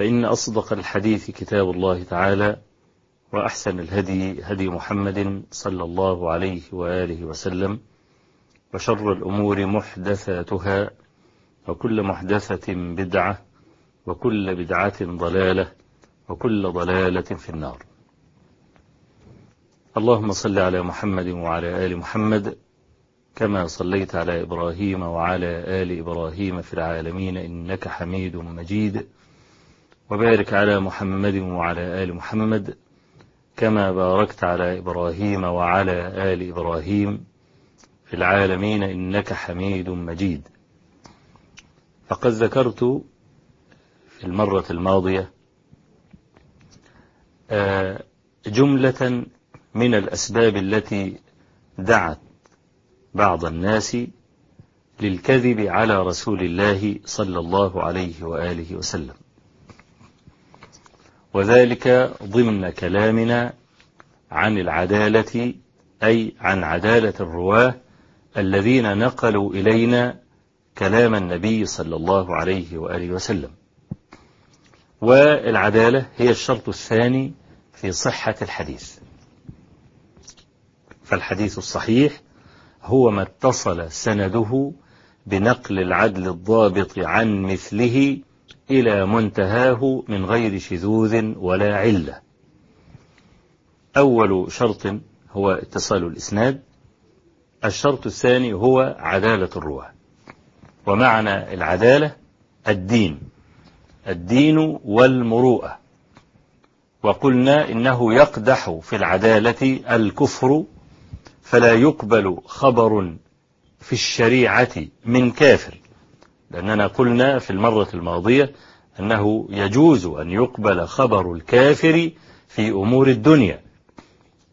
فإن أصدق الحديث كتاب الله تعالى وأحسن الهدي هدي محمد صلى الله عليه وآله وسلم وشر الأمور محدثاتها وكل محدثة بدعة وكل بدعة ضلالة وكل ضلالة في النار. اللهم صل على محمد وعلى آل محمد كما صليت على إبراهيم وعلى آل إبراهيم في العالمين إنك حميد مجيد. وبارك على محمد وعلى آل محمد كما باركت على إبراهيم وعلى آل إبراهيم في العالمين إنك حميد مجيد. فقد ذكرت في المرة الماضية جملة من الأسباب التي دعت بعض الناس للكذب على رسول الله صلى الله عليه وآله وسلم. وذلك ضمن كلامنا عن العدالة أي عن عدالة الرواة الذين نقلوا إلينا كلام النبي صلى الله عليه وآله وسلم. والعدالة هي الشرط الثاني في صحة الحديث. فالحديث الصحيح هو ما اتصل سنده بنقل العدل الضابط عن مثله إلى منتهاه من غير شذوذ ولا علة. أول شرط هو اتصال الإسناد. الشرط الثاني هو عدالة الرواة. ومعنى العدالة الدين. الدين والمروءة. وقلنا إنه يقدح في العدالة الكفر فلا يقبل خبر في الشريعة من كافر. لأننا قلنا في المرة الماضية أنه يجوز أن يقبل خبر الكافر في أمور الدنيا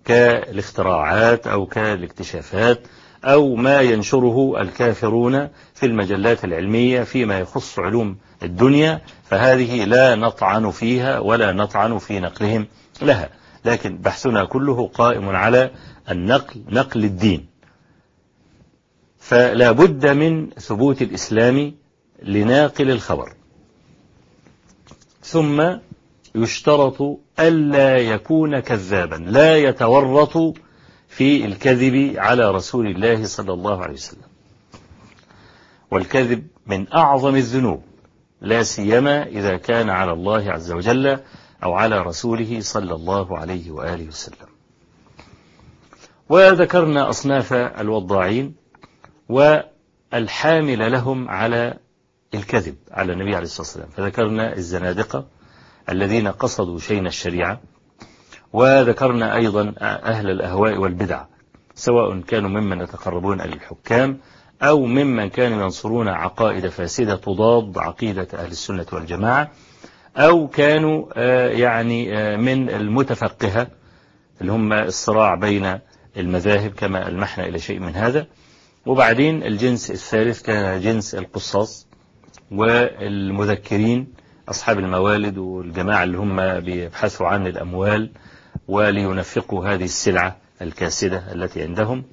كالاختراعات أو كالاكتشافات أو ما ينشره الكافرون في المجلات العلمية فيما يخص علوم الدنيا فهذه لا نطعن فيها ولا نطعن في نقلهم لها. لكن بحثنا كله قائم على النقل نقل الدين. فلا بد من ثبوت الإسلام لناقل الخبر. ثم يشترط ألا يكون كذابا لا يتورط في الكذب على رسول الله صلى الله عليه وسلم. والكذب من أعظم الذنوب لا سيما إذا كان على الله عز وجل أو على رسوله صلى الله عليه وآله وسلم. وذكرنا أصناف الوضاعين والحامل لهم على الكذب على النبي عليه الصلاة والسلام. فذكرنا الزنادقة الذين قصدوا شين الشريعة وذكرنا أيضا أهل الأهواء والبدع سواء كانوا ممن يتقربون إلى الحكام أو ممن كانوا ينصرون عقائد فاسدة تضاد عقيدة أهل السنة والجماعة أو كانوا يعني من المتفقهة اللي هم الصراع بين المذاهب كما ألمحنا إلى شيء من هذا. وبعدين الجنس الثالث كان جنس القصاص. والمذكرين أصحاب الموالد والجماعة اللي هم بيبحثوا عن الأموال ولينفقوا هذه السلعة الكاسدة التي عندهم.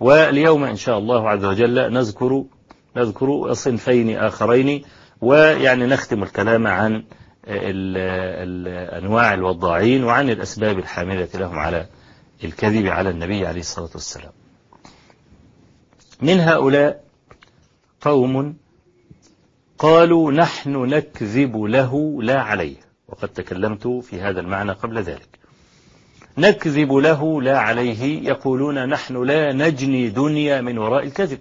واليوم إن شاء الله عز وجل نذكر نذكر صنفين آخرين ويعني نختم الكلام عن أنواع الوضاعين وعن الأسباب الحاملة لهم على الكذب على النبي عليه الصلاة والسلام. من هؤلاء قوم قالوا نحن نكذب له لا عليه. وقد تكلمت في هذا المعنى قبل ذلك. نكذب له لا عليه يقولون نحن لا نجني دنيا من وراء الكذب.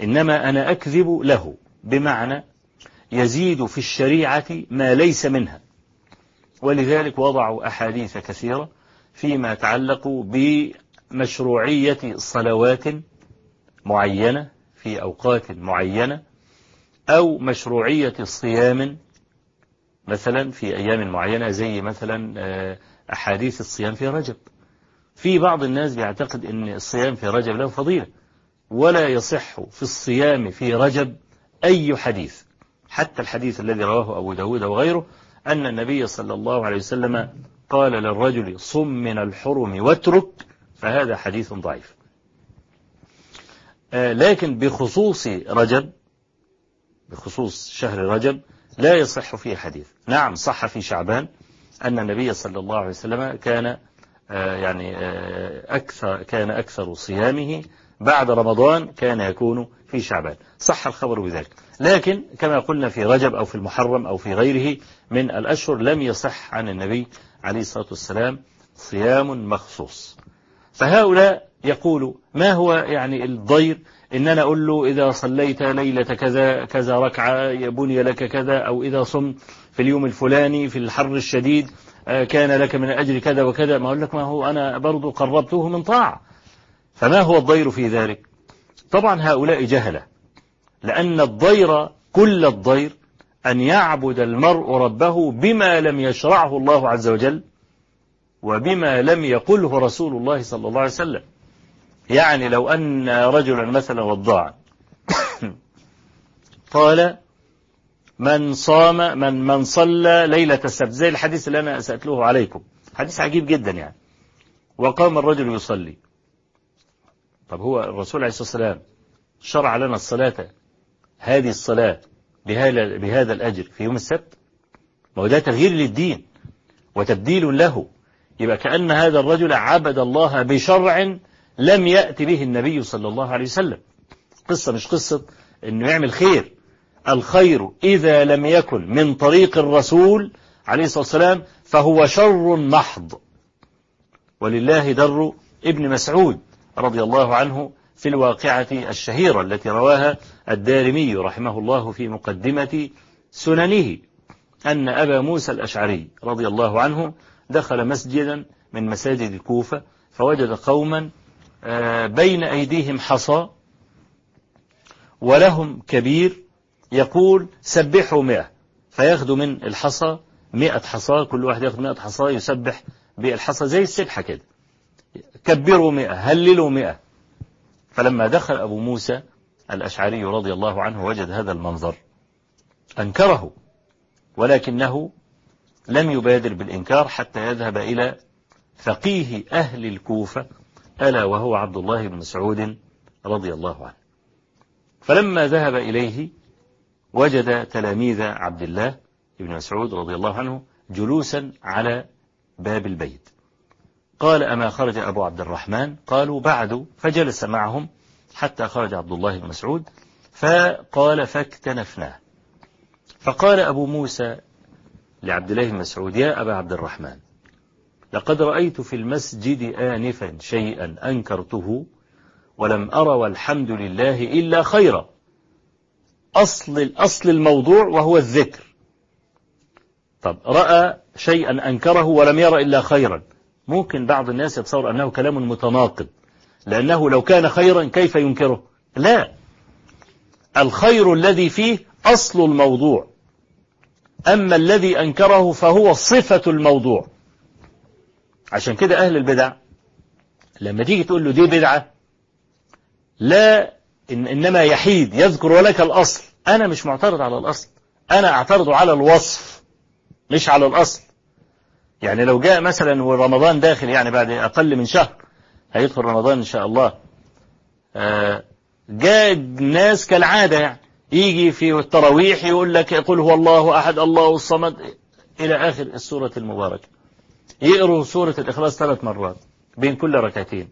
إنما أنا أكذب له. بمعنى يزيد في الشريعة ما ليس منها. ولذلك وضعوا أحاديث كثيرة فيما يتعلق بمشروعية صلوات معينة في أوقات معينة أو مشروعية صيام مثلا في أيام معينة زي مثلا أحاديث الصيام في رجب. في بعض الناس بيعتقد أن الصيام في رجب له فضيلة ولا يصح في الصيام في رجب أي حديث. حتى الحديث الذي رواه أبو داود وغيره أن النبي صلى الله عليه وسلم قال للرجل صم من الحرم واترك فهذا حديث ضعيف. لكن بخصوص رجب بخصوص شهر رجب لا يصح فيه حديث. نعم صح في شعبان أن النبي صلى الله عليه وسلم كان يعني أكثر كان أكثر صيامه بعد رمضان كان يكون في شعبان. صح الخبر بذلك. لكن كما قلنا في رجب أو في المحرم أو في غيره من الأشهر لم يصح عن النبي عليه الصلاة والسلام صيام مخصوص. فهؤلاء يقولوا ما هو يعني الضير إن أنا أقول له إذا صليت ليلة كذا كذا ركعة يبني لك كذا أو إذا صمت في اليوم الفلاني في الحر الشديد كان لك من الأجر كذا وكذا ما أقول لك ما هو أنا برضو قربته من طاعة. فما هو الضير في ذلك؟ طبعا هؤلاء جهلة لأن الضير كل الضير أن يعبد المرء ربه بما لم يشرعه الله عز وجل وبما لم يقله رسول الله صلى الله عليه وسلم. يعني لو أن رجلا مثلا وضاعا قال من صام من من صلى ليلة السبت. زي الحديث اللي أنا سأتلوه عليكم. حديث عجيب جدا يعني. وقام الرجل يصلي. طب هو الرسول عليه الصلاة والسلام شرع لنا الصلاة هذه الصلاة بهذا الأجر في يوم السبت؟ ما هو ده تغيير للدين وتبديل له. يبقى كأن هذا الرجل عبد الله بشرع لم يأتي به النبي صلى الله عليه وسلم. قصة مش قصة إنه يعمل خير. الخير إذا لم يكن من طريق الرسول عليه الصلاة والسلام فهو شر محض. ولله در ابن مسعود رضي الله عنه في الواقعة الشهيرة التي رواها الدارمي رحمه الله في مقدمة سننه أن أبا موسى الأشعري رضي الله عنه دخل مسجدا من مساجد الكوفة فوجد قوما بين أيديهم حصى ولهم كبير يقول سبحوا مئة فياخدوا من الحصى مئة حصى كل واحد ياخد مئة حصى يسبح بالحصى زي السبحة كده. كبروا مئة هللوا مئة. فلما دخل أبو موسى الأشعري رضي الله عنه وجد هذا المنظر. أنكره ولكنه لم يبادر بالإنكار حتى يذهب إلى فقيه أهل الكوفة ألا وهو عبد الله بن مسعود رضي الله عنه. فلما ذهب إليه وجد تلاميذ عبد الله بن مسعود رضي الله عنه جلوسا على باب البيت. قال أما خرج أبو عبد الرحمن؟ قالوا بعد. فجلس معهم حتى خرج عبد الله بن مسعود فقال فاكتنفناه فقال أبو موسى لعبد الله بن مسعود يا أبا عبد الرحمن لقد رأيت في المسجد آنفا شيئا أنكرته ولم أرى والحمد لله إلا خيرا. أصل الأصل الموضوع وهو الذكر. طب رأى شيئا أنكره ولم يرى إلا خيرا. ممكن بعض الناس يتصور أنه كلام متناقض لأنه لو كان خيرا كيف ينكره؟ لا. الخير الذي فيه أصل الموضوع. أما الذي أنكره فهو صفة الموضوع. عشان كده أهل البدع لما تيجي تقول له دي بدعة لا إن إنما يحيد يذكر لك الأصل. أنا مش معترض على الأصل. أنا أعترض على الوصف مش على الأصل. يعني لو جاء مثلا ورمضان داخل يعني بعد أقل من شهر هيدخل رمضان إن شاء الله. جاء ناس كالعادة يعني يجي في التراويح يقول لك قل هو الله أحد الله الصمد إلى آخر السورة المباركة. يقروا سورة الإخلاص ثلاث مرات بين كل ركعتين.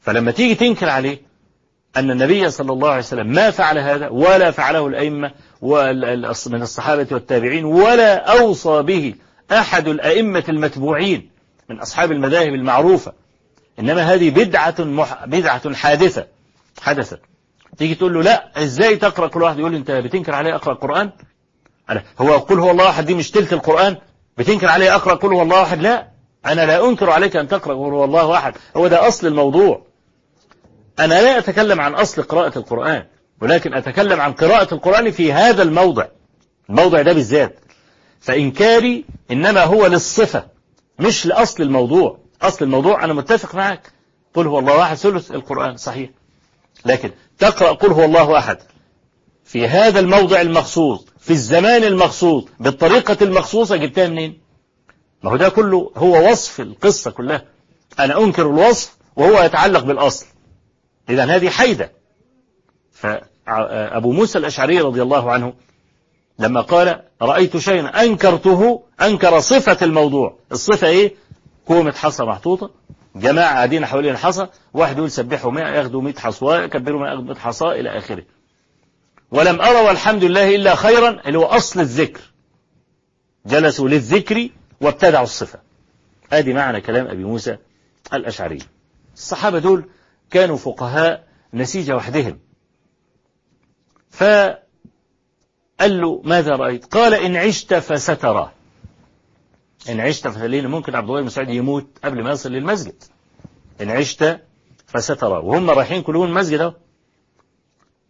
فلما تيجي تنكر عليه أن النبي صلى الله عليه وسلم ما فعل هذا ولا فعله الأئمة من الصحابة والتابعين ولا أوصى به أحد الأئمة المتبوعين من أصحاب المذاهب المعروفة. إنما هذه بدعة مح... بدعة حادثة. حدثت. تيجي تقول له لا إزاي تقرأ كل واحد؟ يقول أنت بتنكر عليه أقرأ القرآن؟ هو قل هو الله أحد دي مش تلك القرآن؟ بتنكر عليه أقرأ؟ قل هو الله أحد. لا. أنا لا أنكر عليك أن تقرأ. قل هو الله أحد. هو ده أصل الموضوع. أنا لا أتكلم عن أصل قراءة القرآن ولكن أتكلم عن قراءة القرآن في هذا الموضع. الموضع ده بالذات. فإنكاري إنما هو للصفة مش لأصل الموضوع. أصل الموضوع أنا متفق معك. قل هو الله أحد. ثلث القرآن. صحيح. لكن تقرأ قل هو الله أحد في هذا الموضع المخصوص في الزمان المخصوص بالطريقة المخصوصة جبتها منين؟ ما هو ده كله هو وصف القصة كلها. أنا أنكر الوصف وهو يتعلق بالأصل. إذا هذه حيدة. فأبو موسى الأشعري رضي الله عنه لما قال رأيت شيئا أنكرته أنكر صفة الموضوع. الصفة إيه؟ كومة حصى محطوطة جماعة قاعدين حوالين الحصى واحد يقول سبحوا 100 ياخدوا 100 حصواء يكبروا 100 حصى إلى آخره. ولم أرى والحمد لله إلا خيرا اللي هو أصل الذكر. جلسوا للذكر وابتدعوا الصفة. ادي معنى كلام أبي موسى الأشعري. الصحابة دول كانوا فقهاء نسيج وحدهم. فقال له ماذا رأيت؟ قال إن عشت فسترى. إن عشت فلين ممكن عبد الله بن يموت قبل ما يصل للمسجد. إن عشت فسترى. وهم رايحين كلهم المسجد أهو.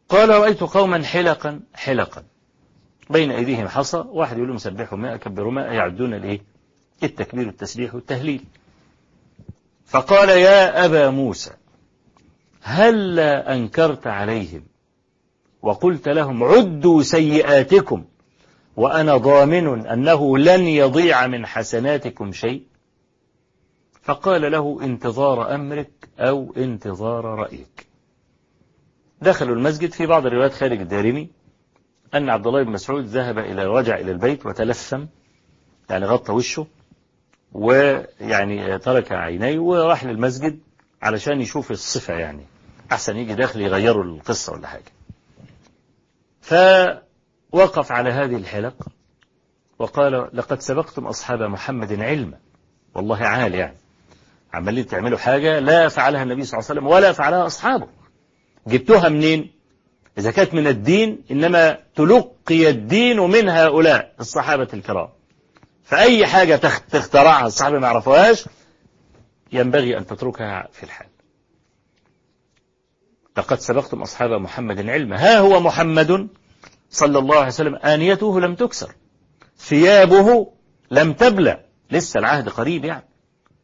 قال رأيت قوما حلقا حلقا. بين أيديهم حصى واحد يقول لهم سبحوا ماء كبروا ماء يعدون الإيه التكبير والتسبيح والتهليل. فقال يا أبا موسى هل أنكرت عليهم؟ وقلت لهم عدوا سيئاتكم وأنا ضامن أنه لن يضيع من حسناتكم شيء. فقال له انتظار أمرك أو انتظار رأيك. دخلوا المسجد في بعض الروايات خارج الدارمي أن عبد الله بن مسعود ذهب إلى رجع إلى البيت وتلثم يعني غطى وشه ويعني ترك عينيه وراح للمسجد علشان يشوف الصفة يعني أحسن يجي داخل يغيروا القصة ولا حاجة. فوقف على هذه الحلق وقال لقد سبقتم أصحاب محمد علما والله عال يعني عمالين تعملوا حاجة لا فعلها النبي صلى الله عليه وسلم ولا فعلها أصحابه. جبتوها منين؟ إذا كانت من الدين إنما تلقي الدين من هؤلاء الصحابة الكرام. فأي حاجة تخترعها الصحابة ما يعرفوهاش ينبغي أن تتركها في الحال. لقد سبقتم أصحاب محمد علما ها هو محمد صلى الله عليه وسلم. آنيته لم تكسر. ثيابه لم تبلى. لسه العهد قريب يعني.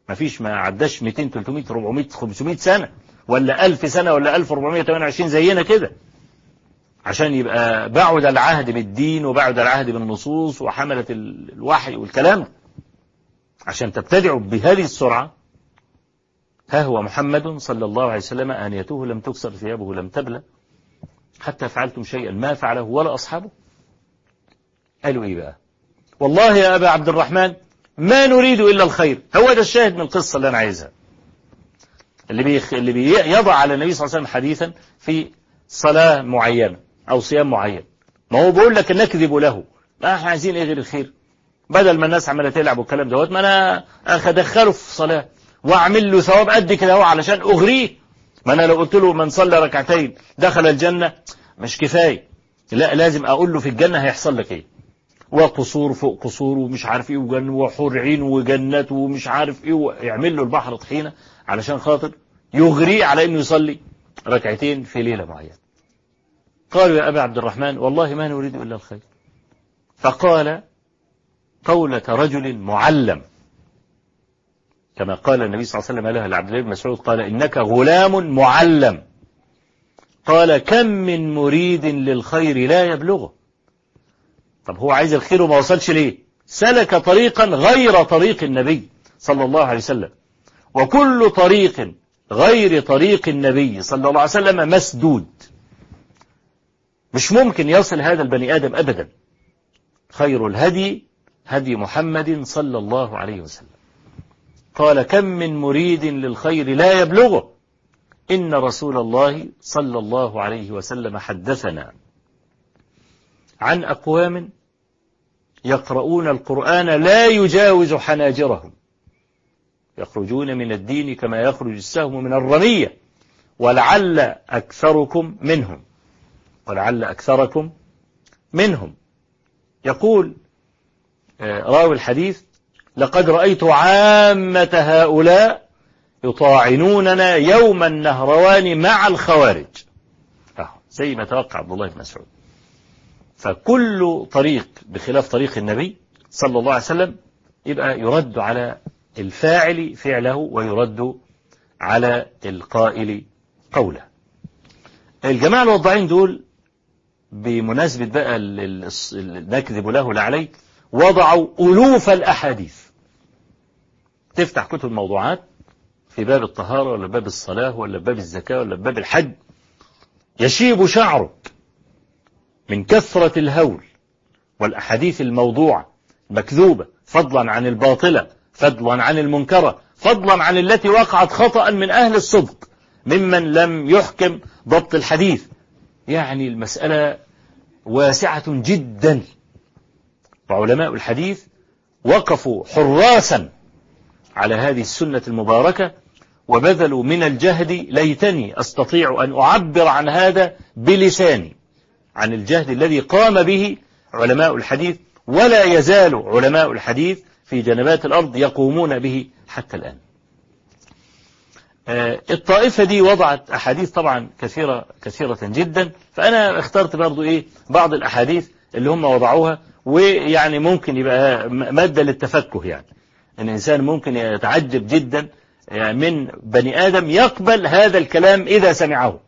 ما فيش ما عداش 200 300 400 500 سنة. ولا 1000 سنة ولا 1428 زينا كده. عشان يبقى بعد العهد بالدين وبعد العهد بالنصوص وحملة الوحي والكلام. عشان تبتدعوا بهذه السرعة ها هو محمد صلى الله عليه وسلم آنيته لم تكسر ثيابه لم تبلى. حتى فعلتم شيئا ما فعله ولا أصحابه. قالوا إيه بقى؟ والله يا أبا عبد الرحمن ما نريد إلا الخير. هو ده الشاهد من القصة اللي أنا عايزها. اللي بيخ... اللي بيضع على النبي صلى الله عليه وسلم حديثا في صلاة معينة أو صيام معين. ما هو بيقول لك نكذب له. ما إحنا عايزين إيه غير الخير؟ بدل ما الناس عمالة تلعب والكلام دوت ما أنا أدخله في صلاة وأعمل له ثواب قد كده أهو علشان أغريه. ما أنا لو قلت له من صلى ركعتين دخل الجنة مش كفاية. لا لازم أقول له في الجنة هيحصل لك إيه؟ وقصور فوق قصور ومش عارف إيه وجن وحور عين وجنات ومش عارف إيه ويعمل له البحر طحينة علشان خاطر يغريه على إنه يصلي ركعتين في ليلة معينة. قالوا يا أبا عبد الرحمن والله ما نريد إلا الخير. فقال قولة رجل معلم. كما قال النبي صلى الله عليه وسلم له لعبد الله بن مسعود قال إنك غلام معلم. قال كم من مريد للخير لا يبلغه. طب هو عايز الخير وما وصلش ليه؟ سلك طريقا غير طريق النبي صلى الله عليه وسلم. وكل طريق غير طريق النبي صلى الله عليه وسلم مسدود. مش ممكن يصل هذا البني آدم أبدا. خير الهدي هدي محمد صلى الله عليه وسلم. قال كم من مريد للخير لا يبلغه. إن رسول الله صلى الله عليه وسلم حدثنا عن أقوام يقرؤون القرآن لا يجاوز حناجرهم. يخرجون من الدين كما يخرج السهم من الرمية. ولعل أكثركم منهم. ولعل أكثركم منهم. يقول راوي الحديث لقد رأيت عامة هؤلاء يطاعنوننا يوم النهروان مع الخوارج. زي ما توقع عبد الله بن مسعود. فكل طريق بخلاف طريق النبي صلى الله عليه وسلم يبقى يرد على الفاعل فعله ويرد على القائل قوله. الجماعة الوضعين دول بمناسبة بقى نكذب له لعليه وضعوا ألوف الأحاديث. تفتح كتب الموضوعات في باب الطهارة ولا باب الصلاة ولا باب الزكاة ولا باب الحج. يشيب شعرك من كثرة الهول والأحاديث الموضوعة مكذوبة فضلا عن الباطلة فضلا عن المنكرة فضلا عن التي وقعت خطأ من أهل الصدق ممن لم يحكم ضبط الحديث. يعني المسألة واسعة جدا. وعلماء الحديث وقفوا حراسا على هذه السنة المباركة وبذلوا من الجهد ليتني أستطيع أن أعبر عن هذا بلساني. عن الجهد الذي قام به علماء الحديث ولا يزال علماء الحديث في جنبات الأرض يقومون به حتى الآن. الطائفة دي وضعت أحاديث طبعا كثيرة كثيرة جدا. فأنا اخترت برضو إيه بعض الأحاديث اللي هم وضعوها ويعني ممكن يبقى مادة للتفكه يعني. الإنسان ممكن يتعجب جدا من بني آدم يقبل هذا الكلام إذا سمعه.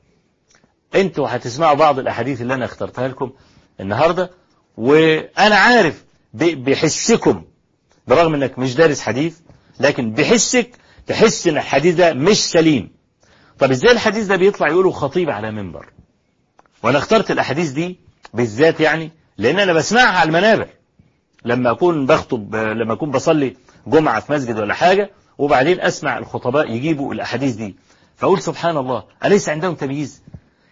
أنتوا هتسمعوا بعض الأحاديث اللي أنا اخترتها لكم النهاردة وأنا عارف بحسكم برغم أنك مش دارس حديث لكن بحسك تحس إن الحديث ده مش سليم. طب إزاي الحديث ده بيطلع يقوله خطيب على منبر؟ وأنا اخترت الأحاديث دي بالذات يعني لأن أنا بسمعها على المنابر. لما أكون بخطب لما أكون بصلي جمعة في مسجد ولا حاجة وبعدين أسمع الخطباء يجيبوا الأحاديث دي فأقول سبحان الله أليس عندهم تمييز؟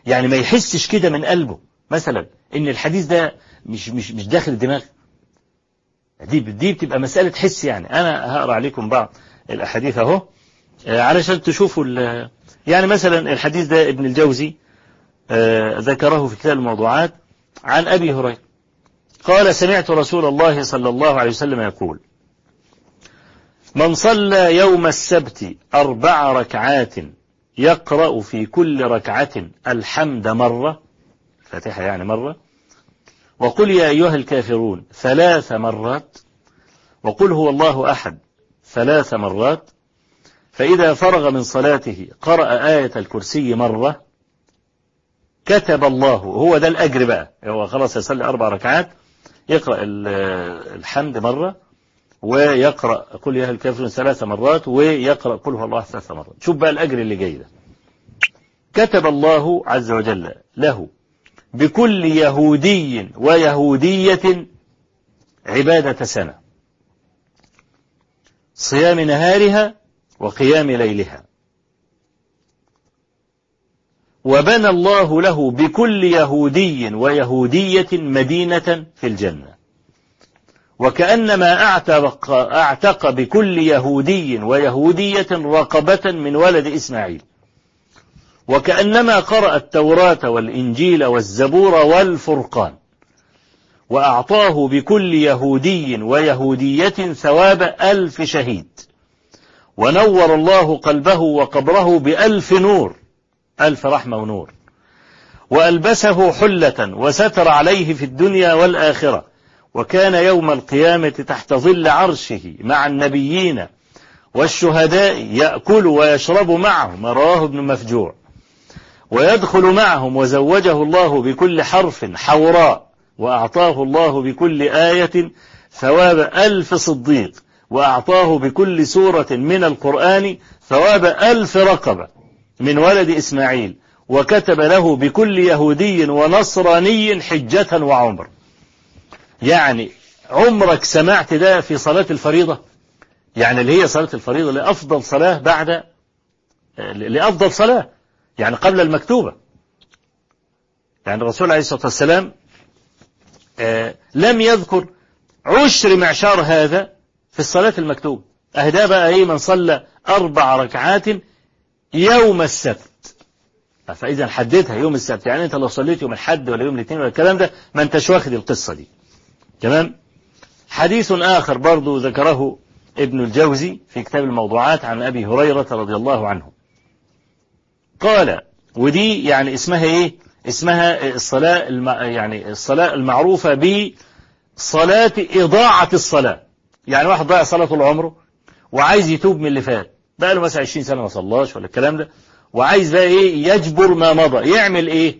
يعني ما يحسش كده من قلبه. مثلا إن الحديث ده مش مش مش داخل الدماغ. دي دي بتبقى مسألة حس يعني. أنا هقرأ عليكم بعض الأحاديث أهو. علشان تشوفوا يعني مثلا الحديث ده ابن الجوزي ذكره في كتاب الموضوعات عن أبي هريرة. قال سمعت رسول الله صلى الله عليه وسلم يقول من صلى يوم السبت أربع ركعات يقرأ في كل ركعة الحمد مرة فاتحة يعني مرة وقل يا أيها الكافرون ثلاث مرات وقل هو الله أحد ثلاث مرات فإذا فرغ من صلاته قرأ آية الكرسي مرة كتب الله هو ده الأجر بقى هو خلاص يصلي أربع ركعات يقرأ الحمد مرة ويقرأ قل يا الكافرون ثلاث مرات ويقرأ قل هو الله ثلاث مرات. شوف بقى الأجر اللي جاي ده. كتب الله عز وجل له بكل يهودي ويهودية عبادة سنة. صيام نهارها وقيام ليلها. وبنى الله له بكل يهودي ويهودية مدينة في الجنة. وكأنما أعتق, أعتق بكل يهودي ويهودية رقبة من ولد إسماعيل. وكأنما قرأ التوراة والإنجيل والزبور والفرقان. وأعطاه بكل يهودي ويهودية ثواب ألف شهيد. ونور الله قلبه وقبره بألف نور ألف رحمة ونور. وألبسه حلة وستر عليه في الدنيا والآخرة. وكان يوم القيامة تحت ظل عرشه مع النبيين والشهداء يأكل ويشرب معهم رواه ابن مفجوع. ويدخل معهم وزوجه الله بكل حرف حوراء وأعطاه الله بكل آية ثواب ألف صديق وأعطاه بكل سورة من القرآن ثواب ألف رقبة من ولد إسماعيل وكتب له بكل يهودي ونصراني حجة وعمر. يعني عمرك سمعت ده في صلاة الفريضة؟ يعني اللي هي صلاة الفريضة لأفضل صلاة بعد لأفضل صلاة يعني قبل المكتوبة. يعني الرسول عليه الصلاة والسلام آه لم يذكر عشر معشار هذا في الصلاة المكتوبة. أهدا بقى إيه؟ من صلى أربع ركعات يوم السبت. فإذا حددها يوم السبت يعني أنت لو صليت يوم الحد ولا يوم الاثنين ولا الكلام ده ما أنتش واخد القصة دي. تمام؟ حديث آخر برضو ذكره ابن الجوزي في كتاب الموضوعات عن أبي هريرة رضي الله عنه. قال ودي يعني اسمها إيه؟ اسمها الصلاة الم... يعني الصلاة المعروفة صلاة إضاعة الصلاة. يعني واحد ضيع صلاة طول عمره وعايز يتوب من اللي فات. بقى له مثلا 20 سنة ما صلاش ولا الكلام ده. وعايز بقى إيه؟ يجبر ما مضى. يعمل إيه؟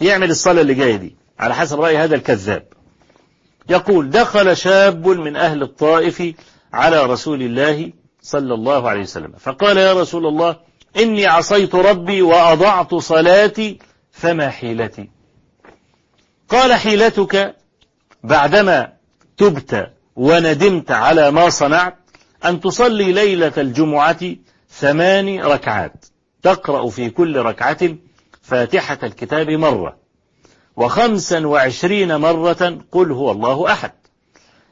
يعمل الصلاة اللي جاية دي. على حسب رأي هذا الكذاب. يقول دخل شاب من أهل الطائف على رسول الله صلى الله عليه وسلم. فقال يا رسول الله إني عصيت ربي وأضعت صلاتي فما حيلتي؟ قال حيلتك بعدما تبت وندمت على ما صنعت أن تصلي ليلة الجمعة ثمان ركعات. تقرأ في كل ركعة فاتحة الكتاب مرة. وخمسا وعشرين مرة قل هو الله أحد.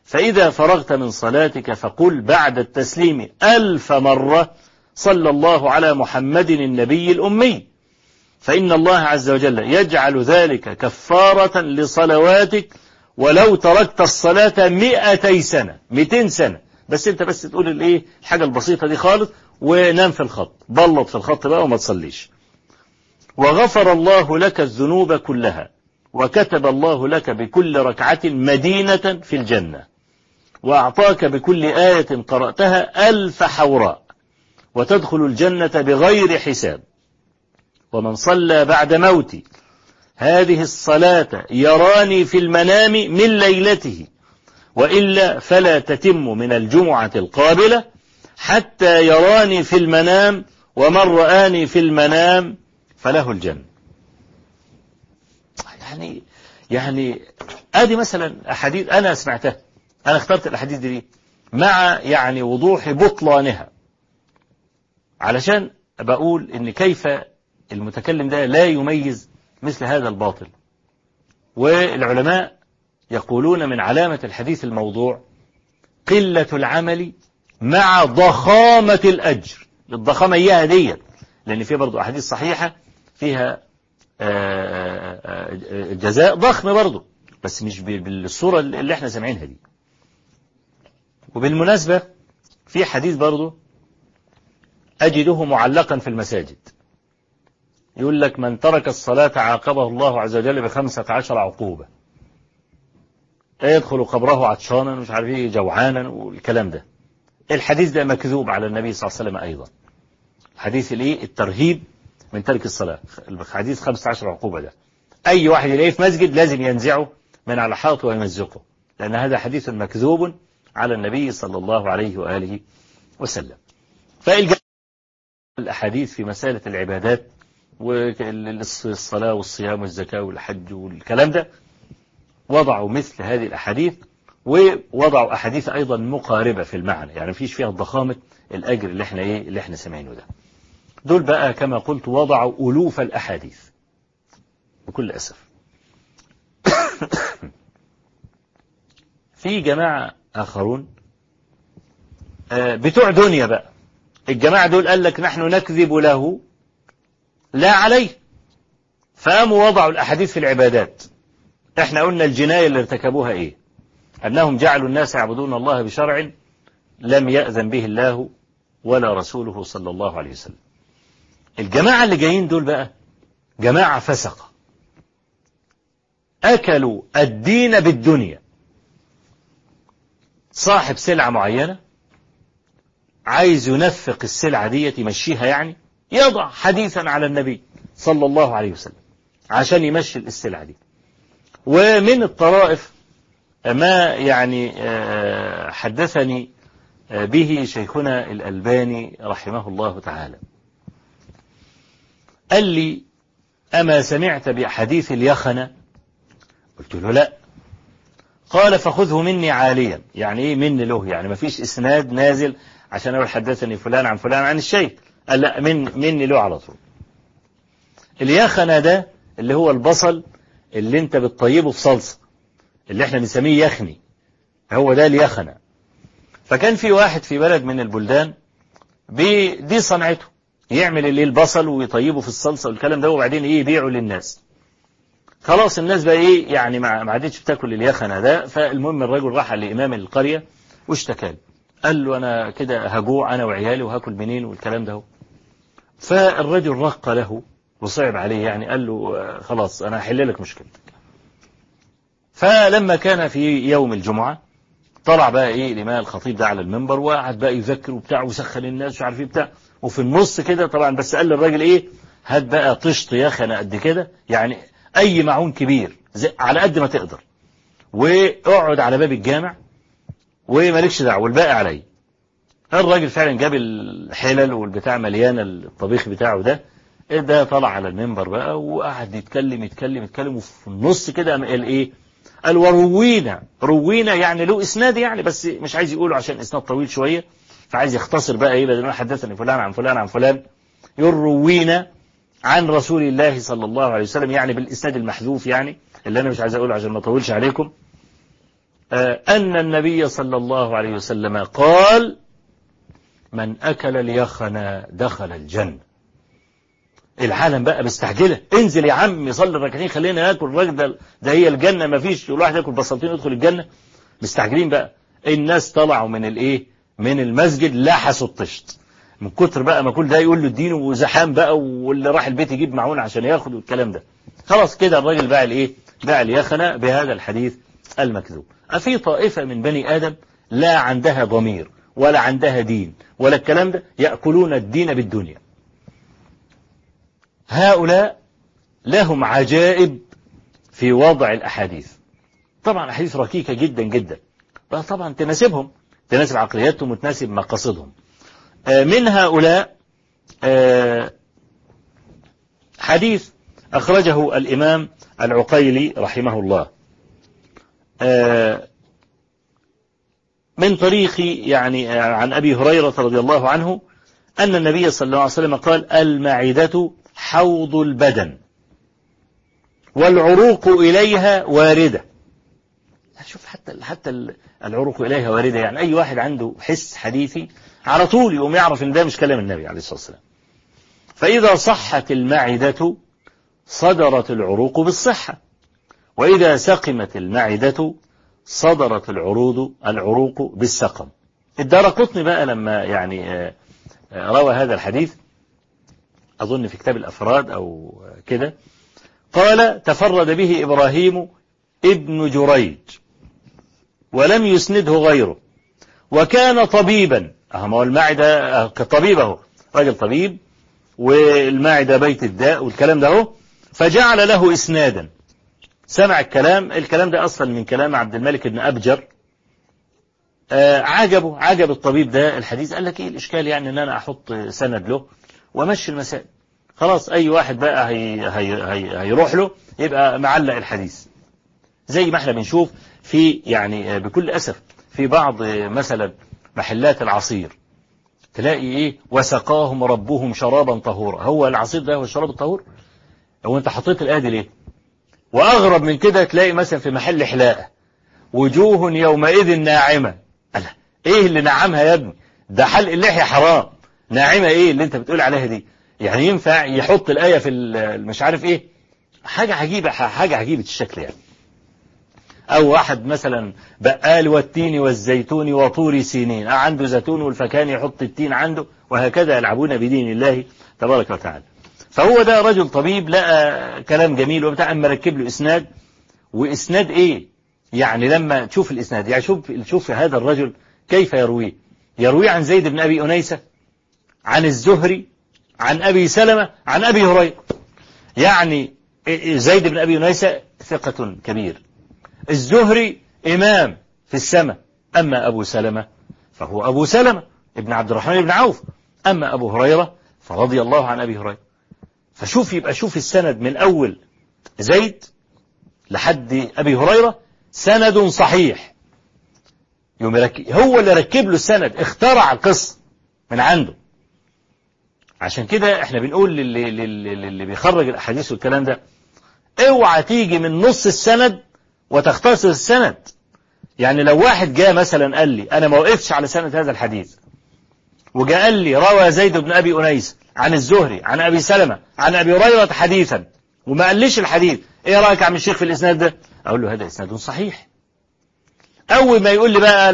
فإذا فرغت من صلاتك فقل بعد التسليم ألف مرة صلى الله على محمد النبي الأمي. فإن الله عز وجل يجعل ذلك كفارة لصلواتك ولو تركت الصلاة مئتي سنة مئتين سنة. بس أنت بس تقول الإيه؟ الحاجة البسيطة دي خالص ونام في الخط. بلط في الخط بقى وما تصليش. وغفر الله لك الذنوب كلها. وكتب الله لك بكل ركعة مدينة في الجنة. وأعطاك بكل آية قرأتها ألف حوراء. وتدخل الجنة بغير حساب. ومن صلى بعد موتي. هذه الصلاة يراني في المنام من ليلته. وإلا فلا تتم من الجمعة القابلة حتى يراني في المنام ومن رآني في المنام فله الجنة. يعني يعني آدي مثلا أحاديث أنا سمعتها أنا اخترت الأحاديث دي مع يعني وضوح بطلانها علشان بقول إن كيف المتكلم ده لا يميز مثل هذا الباطل. والعلماء يقولون من علامة الحديث الموضوع قلة العمل مع ضخامة الأجر الضخامة إياها ديت لأن في برضو أحاديث صحيحة فيها جزاء ضخم برضو بس مش بالصورة اللي إحنا سامعينها دي. وبالمناسبة في حديث برضو أجده معلقا في المساجد. يقول لك من ترك الصلاة عاقبه الله عز وجل بخمسة عشر عقوبة. يدخل قبره عطشانا مش عارف إيه جوعانا والكلام ده. الحديث ده مكذوب على النبي صلى الله عليه وسلم أيضا. حديث الايه؟ الترهيب من ترك الصلاة. الحديث 15 عقوبة ده. أي واحد يلاقيه في مسجد لازم ينزعه من على حاطه ويمزقه لأن هذا حديث مكذوب على النبي صلى الله عليه وآله وسلم. فالأحاديث في مسألة العبادات والصلاة والصيام والزكاة والحج والكلام ده. وضعوا مثل هذه الأحاديث ووضعوا أحاديث أيضا مقاربة في المعنى. يعني مفيش فيها ضخامة الأجر اللي إحنا إيه اللي إحنا سمعينه ده. دول بقى كما قلت وضعوا ألوف الأحاديث. بكل أسف. في جماعة آخرون بتوع دنيا بقى. الجماعة دول قال لك نحن نكذب له لا عليه. فقاموا وضعوا الأحاديث في العبادات. إحنا قلنا الجناية اللي ارتكبوها إيه؟ أنهم جعلوا الناس يعبدون الله بشرع لم يأذن به الله ولا رسوله صلى الله عليه وسلم. الجماعة اللي جايين دول بقى جماعة فسقة. أكلوا الدين بالدنيا. صاحب سلعة معينة عايز ينفق السلعة دي يمشيها يعني يضع حديثا على النبي صلى الله عليه وسلم عشان يمشي السلعة دي. ومن الطرائف ما يعني حدثني به شيخنا الألباني رحمه الله تعالى. قال لي أما سمعت بحديث اليخنة؟ قلت له لا. قال فخذه مني عاليا. يعني إيه مني له؟ يعني ما فيش إسناد نازل عشان أقول حدثني فلان عن فلان عن الشيخ. قال لا من مني له على طول. اليخنة ده اللي هو البصل اللي أنت بتطيبه في صلصة اللي إحنا بنسميه يخني. هو ده اليخنة. فكان في واحد في بلد من البلدان دي صنعته. يعمل اللي البصل ويطيبه في الصلصة والكلام ده وبعدين إيه يبيعه للناس. خلاص الناس بقى إيه يعني ما عادتش بتاكل اليخنة ده. فالمهم الرجل راح لإمام القرية واشتكى قال له أنا كده هجوع أنا وعيالي وهاكل منين والكلام ده فالرجل رق له وصعب عليه يعني قال له خلاص أنا هحل لك مشكلتك. فلما كان في يوم الجمعة طلع بقى إيه الإمام الخطيب ده على المنبر وقعد بقى يذكر وبتاع وسخن الناس ومش عارف إيه بتاع. وفي النص كده طبعا بس قال للراجل إيه؟ هات بقى طشت يخنة قد كده. يعني أي معون كبير على قد ما تقدر. واقعد على باب الجامع ومالكش دعوة والباقي علي. الراجل فعلا جاب الحلل والبتاع مليانه الطبيخ بتاعه ده. ده طلع على المنبر بقى وقعد يتكلم يتكلم يتكلم. وفي النص كده قال إيه؟ قال وروينا. روينا يعني له إسناد يعني بس مش عايز يقوله عشان إسناد طويل شوية. فعايز يختصر بقى إيه؟ بدل ما حدثني فلان عن فلان عن فلان. يقول روينا عن رسول الله صلى الله عليه وسلم يعني بالإسناد المحذوف يعني اللي أنا مش عايز أقوله عشان ما أطولش عليكم. أن النبي صلى الله عليه وسلم قال من أكل اليخن دخل الجنة. العالم بقى مستعجلة. انزل يا عم صلي الركعتين خلينا ناكل الراجل ده, ده هي الجنة ما فيش الواحد ياكل بساطين يدخل الجنة. مستعجلين بقى. الناس طلعوا من الإيه؟ من المسجد لحسوا الطشت. من كتر بقى ما كل ده يقول له الدين وزحام بقى واللي راح البيت يجيب معون عشان ياخد والكلام ده. خلاص كده الراجل باع الايه؟ باع اليخنة بهذا الحديث المكذوب. أفي طائفة من بني آدم لا عندها ضمير ولا عندها دين ولا الكلام ده يأكلون الدين بالدنيا. هؤلاء لهم عجائب في وضع الأحاديث. طبعا أحاديث ركيكة جدا جدا. طبعا تناسبهم. تناسب عقلياتهم وتناسب مقاصدهم. من هؤلاء حديث أخرجه الإمام العقيلي رحمه الله. من طريق يعني عن أبي هريرة رضي الله عنه أن النبي صلى الله عليه وسلم قال المعدة حوض البدن والعروق إليها واردة. شوف حتى حتى العروق إليها واردة يعني أي واحد عنده حس حديثي على طول يقوم يعرف إن ده مش كلام النبي عليه الصلاة والسلام. فإذا صحت المعدة صدرت العروق بالصحة. وإذا سقمت المعدة صدرت العروض العروق بالسقم. الدار قطني بقى لما يعني روى هذا الحديث أظن في كتاب الأفراد أو كده قال تفرد به إبراهيم ابن جريج. ولم يسنده غيره. وكان طبيبا. أهم هو المعدة كطبيب أهو. راجل طبيب والمعدة بيت الداء والكلام ده أهو. فجعل له إسنادا. سمع الكلام. الكلام ده أصلا من كلام عبد الملك بن أبجر. آه عجبه عجب الطبيب ده الحديث. قال لك إيه الإشكال يعني أن أنا أحط سند له وأمشي المسائل. خلاص أي واحد بقى هي هي هي هيروح له يبقى معلق الحديث. زي ما إحنا بنشوف في يعني بكل أسف في بعض مثلا محلات العصير تلاقي إيه وسقاهم ربهم شرابا طهورا. هو العصير ده هو الشراب الطهور؟ هو أنت حطيت الآية دي ليه؟ وأغرب من كده تلاقي مثلا في محل حلاقة وجوه يومئذ ناعمة. ألا إيه اللي نعمها يا ابني؟ ده حلق اللحية حرام. ناعمة إيه اللي أنت بتقول عليها دي؟ يعني ينفع يحط الآية في مش عارف إيه؟ حاجة عجيبة حاجة عجيبة الشكل يعني. أو واحد مثلا بقال والتين والزيتون وطور سينين. عنده زيتون والفكان يحط التين عنده وهكذا يلعبون بدين الله تبارك وتعالى. فهو ده رجل طبيب لقى كلام جميل وبتاع أما ركب له إسناد. وإسناد إيه؟ يعني لما تشوف الإسناد يعني شوف شوف هذا الرجل كيف يرويه. يرويه عن زيد بن أبي أنيسة عن الزهري عن أبي سلمة عن أبي هريرة. يعني زيد بن أبي أنيسة ثقة كبير. الزهري إمام في السماء. أما أبو سلمة فهو أبو سلمة ابن عبد الرحمن بن عوف. أما أبو هريرة فرضي الله عن أبي هريرة. فشوف يبقى شوف السند من أول زيد لحد أبي هريرة. سند صحيح. يوم هو اللي ركب له السند اخترع القصة من عنده. عشان كده إحنا بنقول للي, للي, للي بيخرج الأحاديث والكلام ده اوعى تيجي من نص السند وتختصر السند. يعني لو واحد جاء مثلا قال لي أنا ما وقفتش على سند هذا الحديث. وجاء قال لي روى زيد بن أبي أنيس عن الزهري عن أبي سلمة عن أبي هريرة حديثا. وما قاليش الحديث؟ إيه رأيك يا عم الشيخ في الإسناد ده؟ أقول له هذا إسناد صحيح. أول ما يقول لي بقى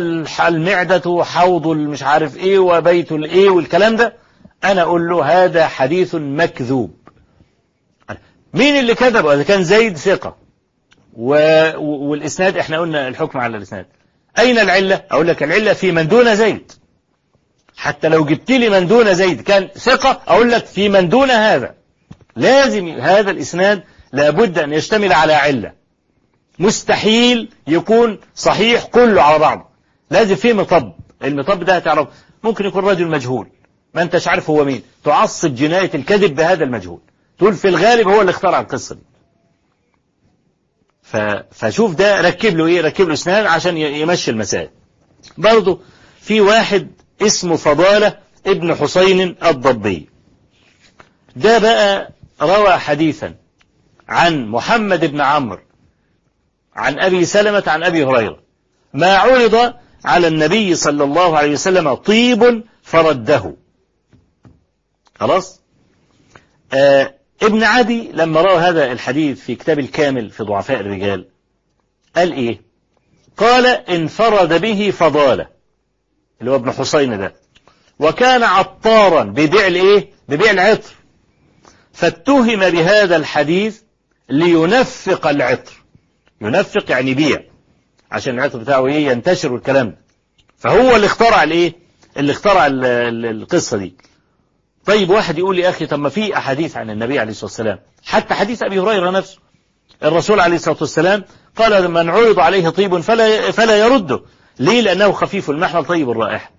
المعدة حوض مش عارف إيه وبيت الايه والكلام ده أنا أقول له هذا حديث مكذوب. مين اللي كذب؟ إذا كان زيد ثقة. و... والإسناد إحنا قلنا الحكم على الإسناد. أين العلة؟ أقول لك العلة في من دون زيد. حتى لو جبت لي من دون زيد كان ثقة أقول لك في من دون هذا. لازم هذا الإسناد لابد أن يشتمل على علة. مستحيل يكون صحيح كله على بعضه لازم فيه مطب. المطب ده هتعرف ممكن يكون رجل مجهول. ما أنتش عارف هو مين. تعصب جناية الكذب بهذا المجهول. تقول في الغالب هو اللي اخترع القصة دي. فشوف ده ركب له إيه؟ ركب له اسنان عشان يمشي المسائل. برضه في واحد اسمه فضالة ابن حسين الضبي. ده بقى روى حديثا عن محمد بن عمرو عن أبي سلمة عن أبي هريرة. ما عرض على النبي صلى الله عليه وسلم طيب فرده. خلاص؟ آه ابن عدي لما رأى هذا الحديث في كتاب الكامل في ضعفاء الرجال قال إيه؟ قال انفرد به فضالة اللي هو ابن حسين ده. وكان عطارا ببيع الإيه؟ ببيع العطر. فاتهم بهذا الحديث لينفق العطر. ينفق يعني بيع عشان العطر بتاعه إيه؟ ينتشر والكلام ده. فهو اللي اخترع الإيه؟ اللي اخترع القصة دي. طيب واحد يقول لي أخي طب ما في أحاديث عن النبي عليه الصلاة والسلام؟ حتى حديث أبي هريرة نفسه. الرسول عليه الصلاة والسلام قال من عرض عليه طيب فلا, فلا يرده. ليه؟ لأنه خفيف المحمل طيب الرائحة.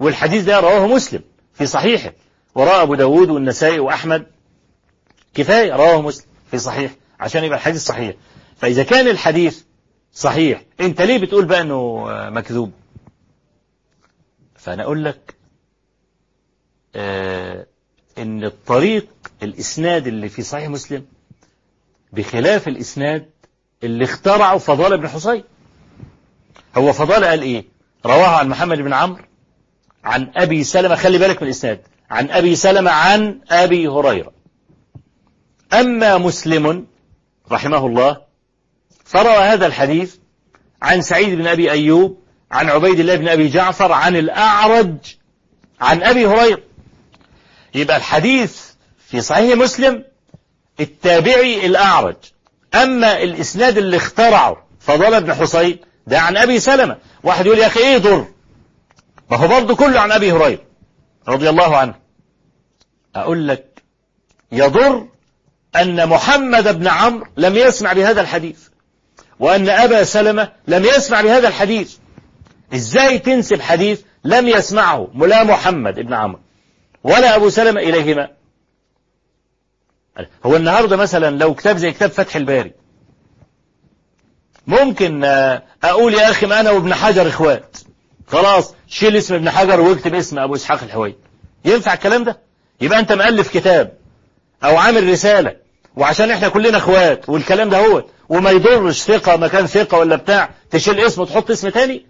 والحديث ده رواه مسلم في صحيحه. وراء أبو داود والنسائي وأحمد. كفاية رواه مسلم في صحيح عشان يبقى الحديث صحيح. فإذا كان الحديث صحيح أنت ليه بتقول بقى أنه مكذوب؟ فأنا أقول لك إن الطريق الإسناد اللي في صحيح مسلم بخلاف الإسناد اللي اخترعه فضال بن حصين هو فضال قال إيه؟ رواه عن محمد بن عمرو عن أبي سلمة خلي بالك من الإسناد عن أبي سلمة عن أبي هريرة. أما مسلم رحمه الله فروى هذا الحديث عن سعيد بن أبي أيوب عن عبيد الله بن أبي جعفر عن الأعرج عن أبي هريرة. يبقى الحديث في صحيح مسلم التابعي الأعرج. أما الإسناد اللي اخترعه فضل بن حسين ده عن أبي سلمة. واحد يقول يا أخي إيه ضر ما هو برضه كله عن أبي هريرة رضي الله عنه. أقول لك يضر أن محمد بن عمرو لم يسمع بهذا الحديث وأن أبا سلمة لم يسمع بهذا الحديث. إزاي تنسب حديث لم يسمعه لا محمد بن عمرو؟ ولا أبو سلمة إليهما. هو النهاردة مثلا لو كتاب زي كتاب فتح الباري. ممكن أقول يا أخي ما أنا وابن حجر إخوات. خلاص شيل اسم ابن حجر واكتب اسم أبو إسحاق الحوي ينفع الكلام ده؟ يبقى أنت مؤلف كتاب أو عامل رسالة. وعشان إحنا كلنا إخوات والكلام ده هو. وما يضرش ثقة مكان ثقة ولا بتاع تشيل اسم وتحط اسم تاني.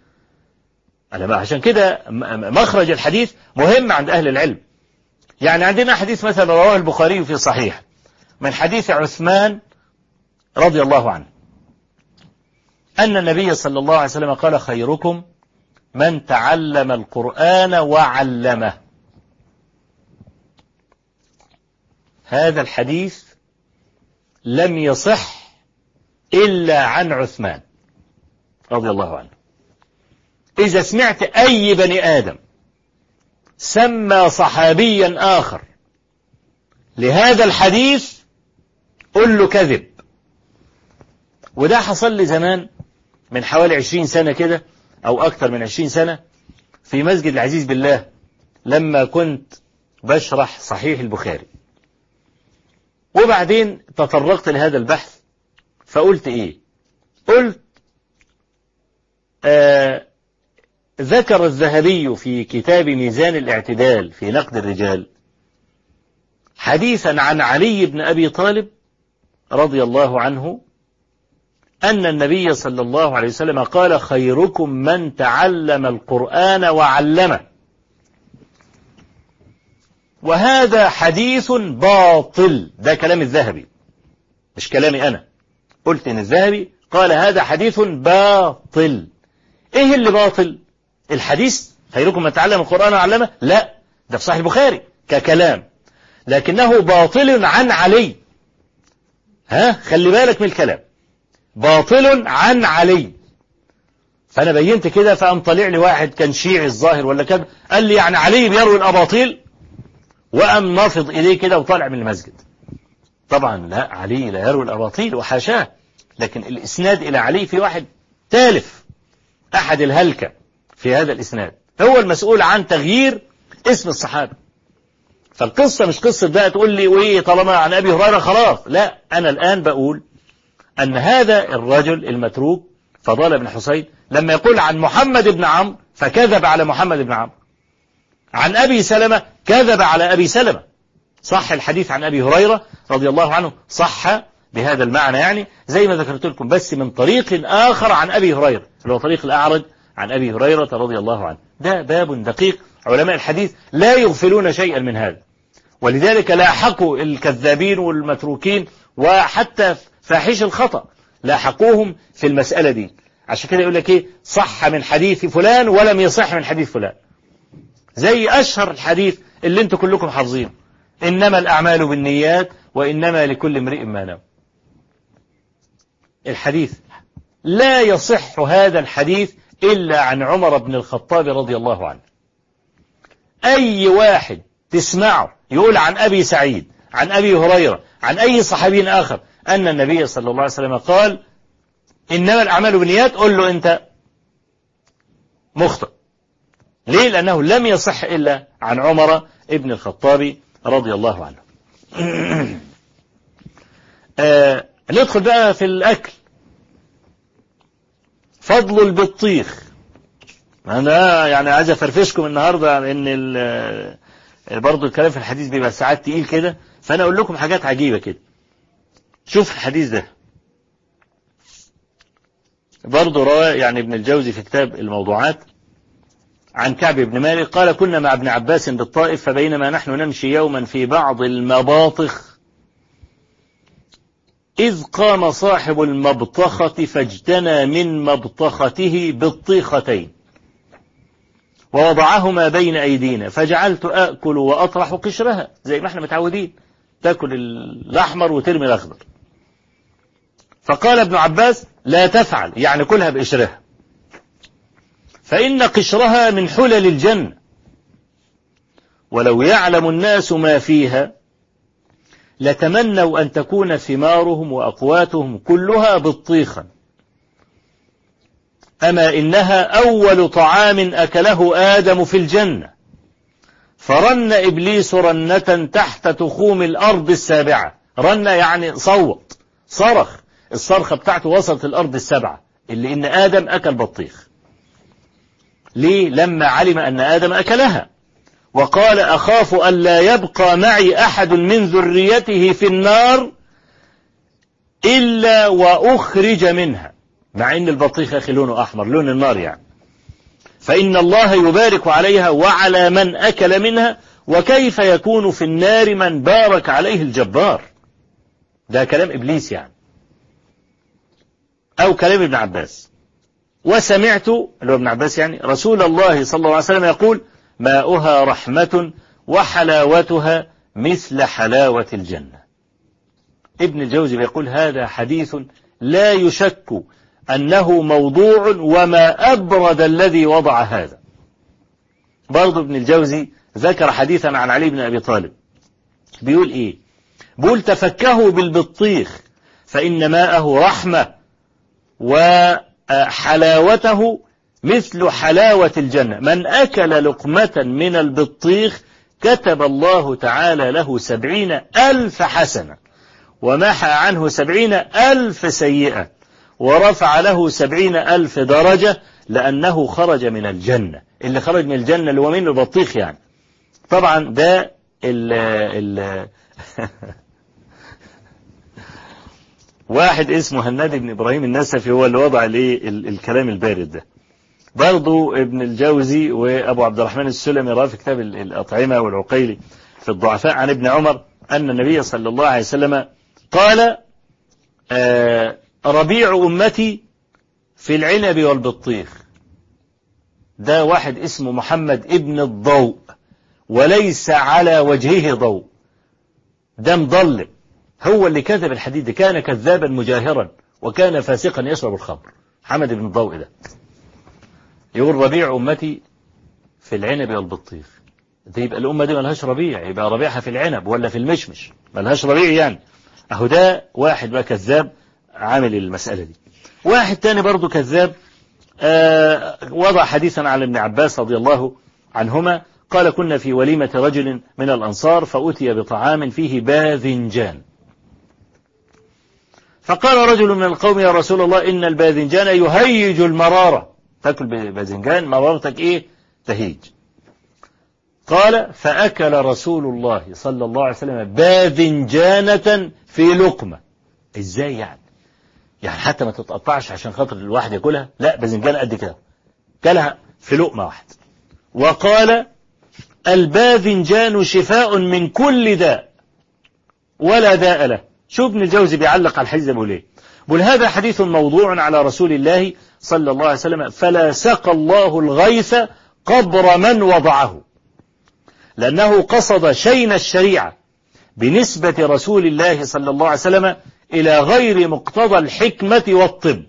أنا بقى عشان كده مخرج الحديث مهم عند أهل العلم. يعني عندنا حديث مثلا رواه البخاري في صحيح من حديث عثمان رضي الله عنه. أن النبي صلى الله عليه وسلم قال خيركم من تعلم القرآن وعلمه. هذا الحديث لم يصح إلا عن عثمان رضي الله عنه. إذا سمعت أي بني آدم سمى صحابيا آخر. لهذا الحديث قل له كذب. وده حصل لي زمان من حوالي عشرين سنة كده أو أكثر من عشرين سنة في مسجد العزيز بالله لما كنت بشرح صحيح البخاري. وبعدين تطرقت لهذا البحث فقلت إيه؟ قلت آه ذكر الذهبي في كتاب ميزان الاعتدال في نقد الرجال حديثا عن علي بن أبي طالب رضي الله عنه أن النبي صلى الله عليه وسلم قال خيركم من تعلم القرآن وعلمه. وهذا حديث باطل. ده كلام الذهبي مش كلامي أنا. قلت إن الذهبي قال هذا حديث باطل. إيه اللي باطل؟ الحديث خيركم من تعلم القرآن وعلمه؟ لا. ده في صحيح البخاري ككلام. لكنه باطل عن علي. ها؟ خلي بالك من الكلام. باطل عن علي. فأنا بينت كده فقام طالع لي واحد كان شيعي الظاهر ولا كده قال لي يعني علي بيروي الأباطيل؟ وقام نافض إليه كده وطالع من المسجد. طبعا لا علي لا يروي الأباطيل وحاشاه. لكن الإسناد إلى علي في واحد تالف. أحد الهلكة. في هذا الإسناد. هو المسؤول عن تغيير اسم الصحابة. فالقصة مش قصة بقى تقول لي وإيه طالما عن أبي هريرة خلاص. لا أنا الآن بقول أن هذا الرجل المتروك فضال بن حسين لما يقول عن محمد بن عمرو فكذب على محمد بن عمرو. عن أبي سلمة كذب على أبي سلمة. صح الحديث عن أبي هريرة رضي الله عنه صح بهذا المعنى يعني زي ما ذكرت لكم بس من طريق آخر عن أبي هريرة اللي هو طريق الأعرج عن أبي هريرة رضي الله عنه. ده باب دقيق. علماء الحديث لا يغفلون شيئا من هذا. ولذلك لاحقوا الكذابين والمتروكين وحتى فاحش الخطأ. لاحقوهم في المسألة دي. عشان كده يقول لك إيه؟ صح من حديث فلان ولم يصح من حديث فلان. زي أشهر الحديث اللي أنتم كلكم حافظينه. إنما الأعمال بالنيات وإنما لكل امرئ ما نوى. الحديث لا يصح هذا الحديث إلا عن عمر بن الخطاب رضي الله عنه. أي واحد تسمعه يقول عن أبي سعيد عن أبي هريرة عن أي صحابي آخر أن النبي صلى الله عليه وسلم قال إنما الأعمال بالنيات قل له أنت مخطئ. ليه؟ لأنه لم يصح إلا عن عمر ابن الخطاب رضي الله عنه. آه ندخل بقى في الأكل. فضل البطيخ. أنا يعني عايز أفرفشكم النهاردة إن برضه الكلام في الحديث بيبقى ساعات تقيل كده فأنا أقول لكم حاجات عجيبة كده. شوف الحديث ده. برضه روى يعني ابن الجوزي في كتاب الموضوعات عن كعب بن مالك قال كنا مع ابن عباس بالطائف فبينما نحن نمشي يوما في بعض المباطخ. إذ قام صاحب المبطخة فاجتنى من مبطخته بطيختين ووضعهما بين أيدينا فجعلت أأكل وأطرح قشرها. زي ما إحنا متعودين تأكل الأحمر وترمي الأخضر. فقال ابن عباس لا تفعل يعني كلها بقشرها. فإن قشرها من حلل الجنة. ولو يعلم الناس ما فيها لتمنوا أن تكون ثمارهم وأقواتهم كلها بطيخا أما إنها أول طعام أكله آدم في الجنة فرن إبليس رنة تحت تخوم الأرض السابعة. رن يعني صوت صرخ. الصرخة بتاعته وصلت الأرض السبعة اللي إن آدم أكل بطيخ ليه؟ لما علم أن آدم أكلها. وقال أخاف أن لا يبقى معي أحد من ذريته في النار إلا وأخرج منها. مع أن البطيخ أخي لونه أحمر لون النار يعني. فإن الله يبارك عليها وعلى من أكل منها وكيف يكون في النار من بارك عليه الجبار. ده كلام إبليس يعني. أو كلام ابن عباس. وسمعت اللي هو ابن عباس يعني رسول الله صلى الله عليه وسلم يقول ماؤها رحمة وحلاوتها مثل حلاوة الجنة. ابن الجوزي يقول هذا حديث لا يشك أنه موضوع وما أبرد الذي وضع هذا. برضو ابن الجوزي ذكر حديثا عن علي بن أبي طالب. بيقول إيه؟ بيقول تفكهوا بالبطيخ فإن ماءه رحمة وحلاوته مثل حلاوة الجنة. من أكل لقمة من البطيخ كتب الله تعالى له سبعين ألف حسنة ومحى عنه سبعين ألف سيئة ورفع له سبعين ألف درجة لأنه خرج من الجنة. اللي خرج من الجنة اللي هو من البطيخ يعني. طبعا ده ال ال واحد اسمه هنادي بن إبراهيم النسفي هو اللي وضع الكلام البارد ده. برضو ابن الجوزي وأبو عبد الرحمن السلمي رأى في كتاب الأطعمة والعقيلي في الضعفاء عن ابن عمر أن النبي صلى الله عليه وسلم قال آه ربيع أمتي في العنب والبطيخ. ده واحد اسمه محمد ابن الضوء وليس على وجهه ضوء. ده مضلم هو اللي كذب الحديث كان كذابا مجاهرا وكان فاسقا يشرب الخمر. حمد بن الضوء ده. يقول ربيع أمتي في العنب والبطيخ. يبقى الأمة دي ملهاش ربيع يبقى ربيعها في العنب ولا في المشمش. ملهاش ربيع يعني. أهو ده واحد بقى كذاب عامل المسألة دي. واحد تاني برضو كذاب آه وضع حديثا على ابن عباس رضي الله عنهما. قال كنا في وليمة رجل من الأنصار فأتي بطعام فيه باذنجان. فقال رجل من القوم يا رسول الله إن الباذنجان يهيج المرارة. تاكل باذنجان مرارتك إيه؟ تهيج قال فأكل رسول الله صلى الله عليه وسلم باذنجانة في لقمة. إزاي يعني؟ يعني حتى ما تتقطعش عشان خاطر الواحد ياكلها؟ لا باذنجان قد كده. كلها في لقمة واحدة. وقال الباذنجان شفاء من كل داء ولا داء له. شوف ابن الجوزي بيعلق على الحديث ده بيقول إيه؟ بيقول هذا حديث موضوع على رسول الله صلى الله عليه وسلم فلا سقى الله الغيث قبر من وضعه. لأنه قصد شين الشريعة بنسبة رسول الله صلى الله عليه وسلم إلى غير مقتضى الحكمة والطب.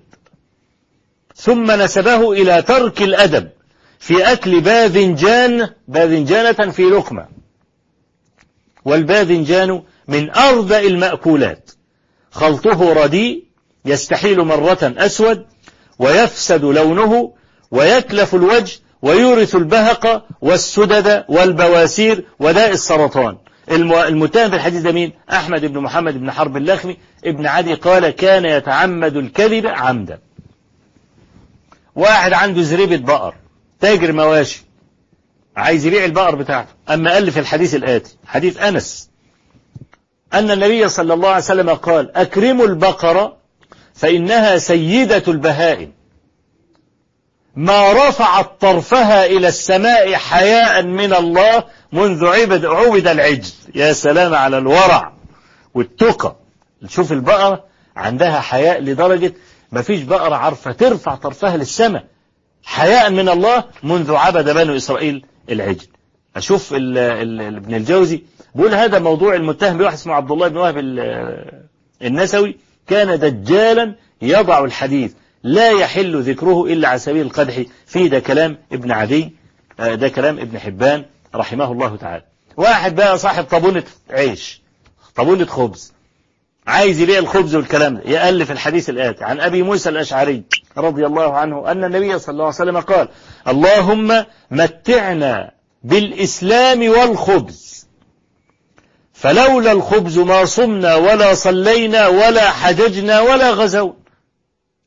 ثم نسبه إلى ترك الأدب في أكل باذنجان باذنجانة في لقمة. والباذنجان من أرضى المأكولات. خلطه رديء يستحيل مرة أسود ويفسد لونه ويتلف الوجه ويورث البهق والسدد والبواسير وداء السرطان. المتهم في الحديث ده مين؟ أحمد بن محمد بن حرب اللخمي. ابن عدي قال كان يتعمد الكذب عمدا. واحد عنده زريبة بقر تاجر مواشي عايز يبيع البقر بتاعته. أما في الحديث الآتي حديث أنس أن النبي صلى الله عليه وسلم قال أكرموا البقرة فإنها سيدة البهائم. ما رفعت طرفها إلى السماء حياء من الله منذ عبد عبد العجل يا سلام على الورع والتقى. شوف البقرة عندها حياء لدرجة ما فيش بقرة عارفة ترفع طرفها للسماء. حياء من الله منذ عبد بنو إسرائيل العجل. أشوف ال ال ابن الجوزي. بيقول هذا موضوع المتهم بواحد اسمه عبد الله بن وهب النسوي. كان دجالا يضع الحديث. لا يحل ذكره إلا على سبيل القدح. فيه ده كلام ابن عدي ده كلام ابن حبان رحمه الله تعالى. واحد بقى صاحب طابونة عيش طابونة خبز. عايز يبيع الخبز والكلام ده. يألف الحديث الآتي عن أبي موسى الأشعري رضي الله عنه أن النبي صلى الله عليه وسلم قال اللهم متعنا بالإسلام والخبز. فلولا الخبز ما صمنا ولا صلينا ولا حججنا ولا غزونا.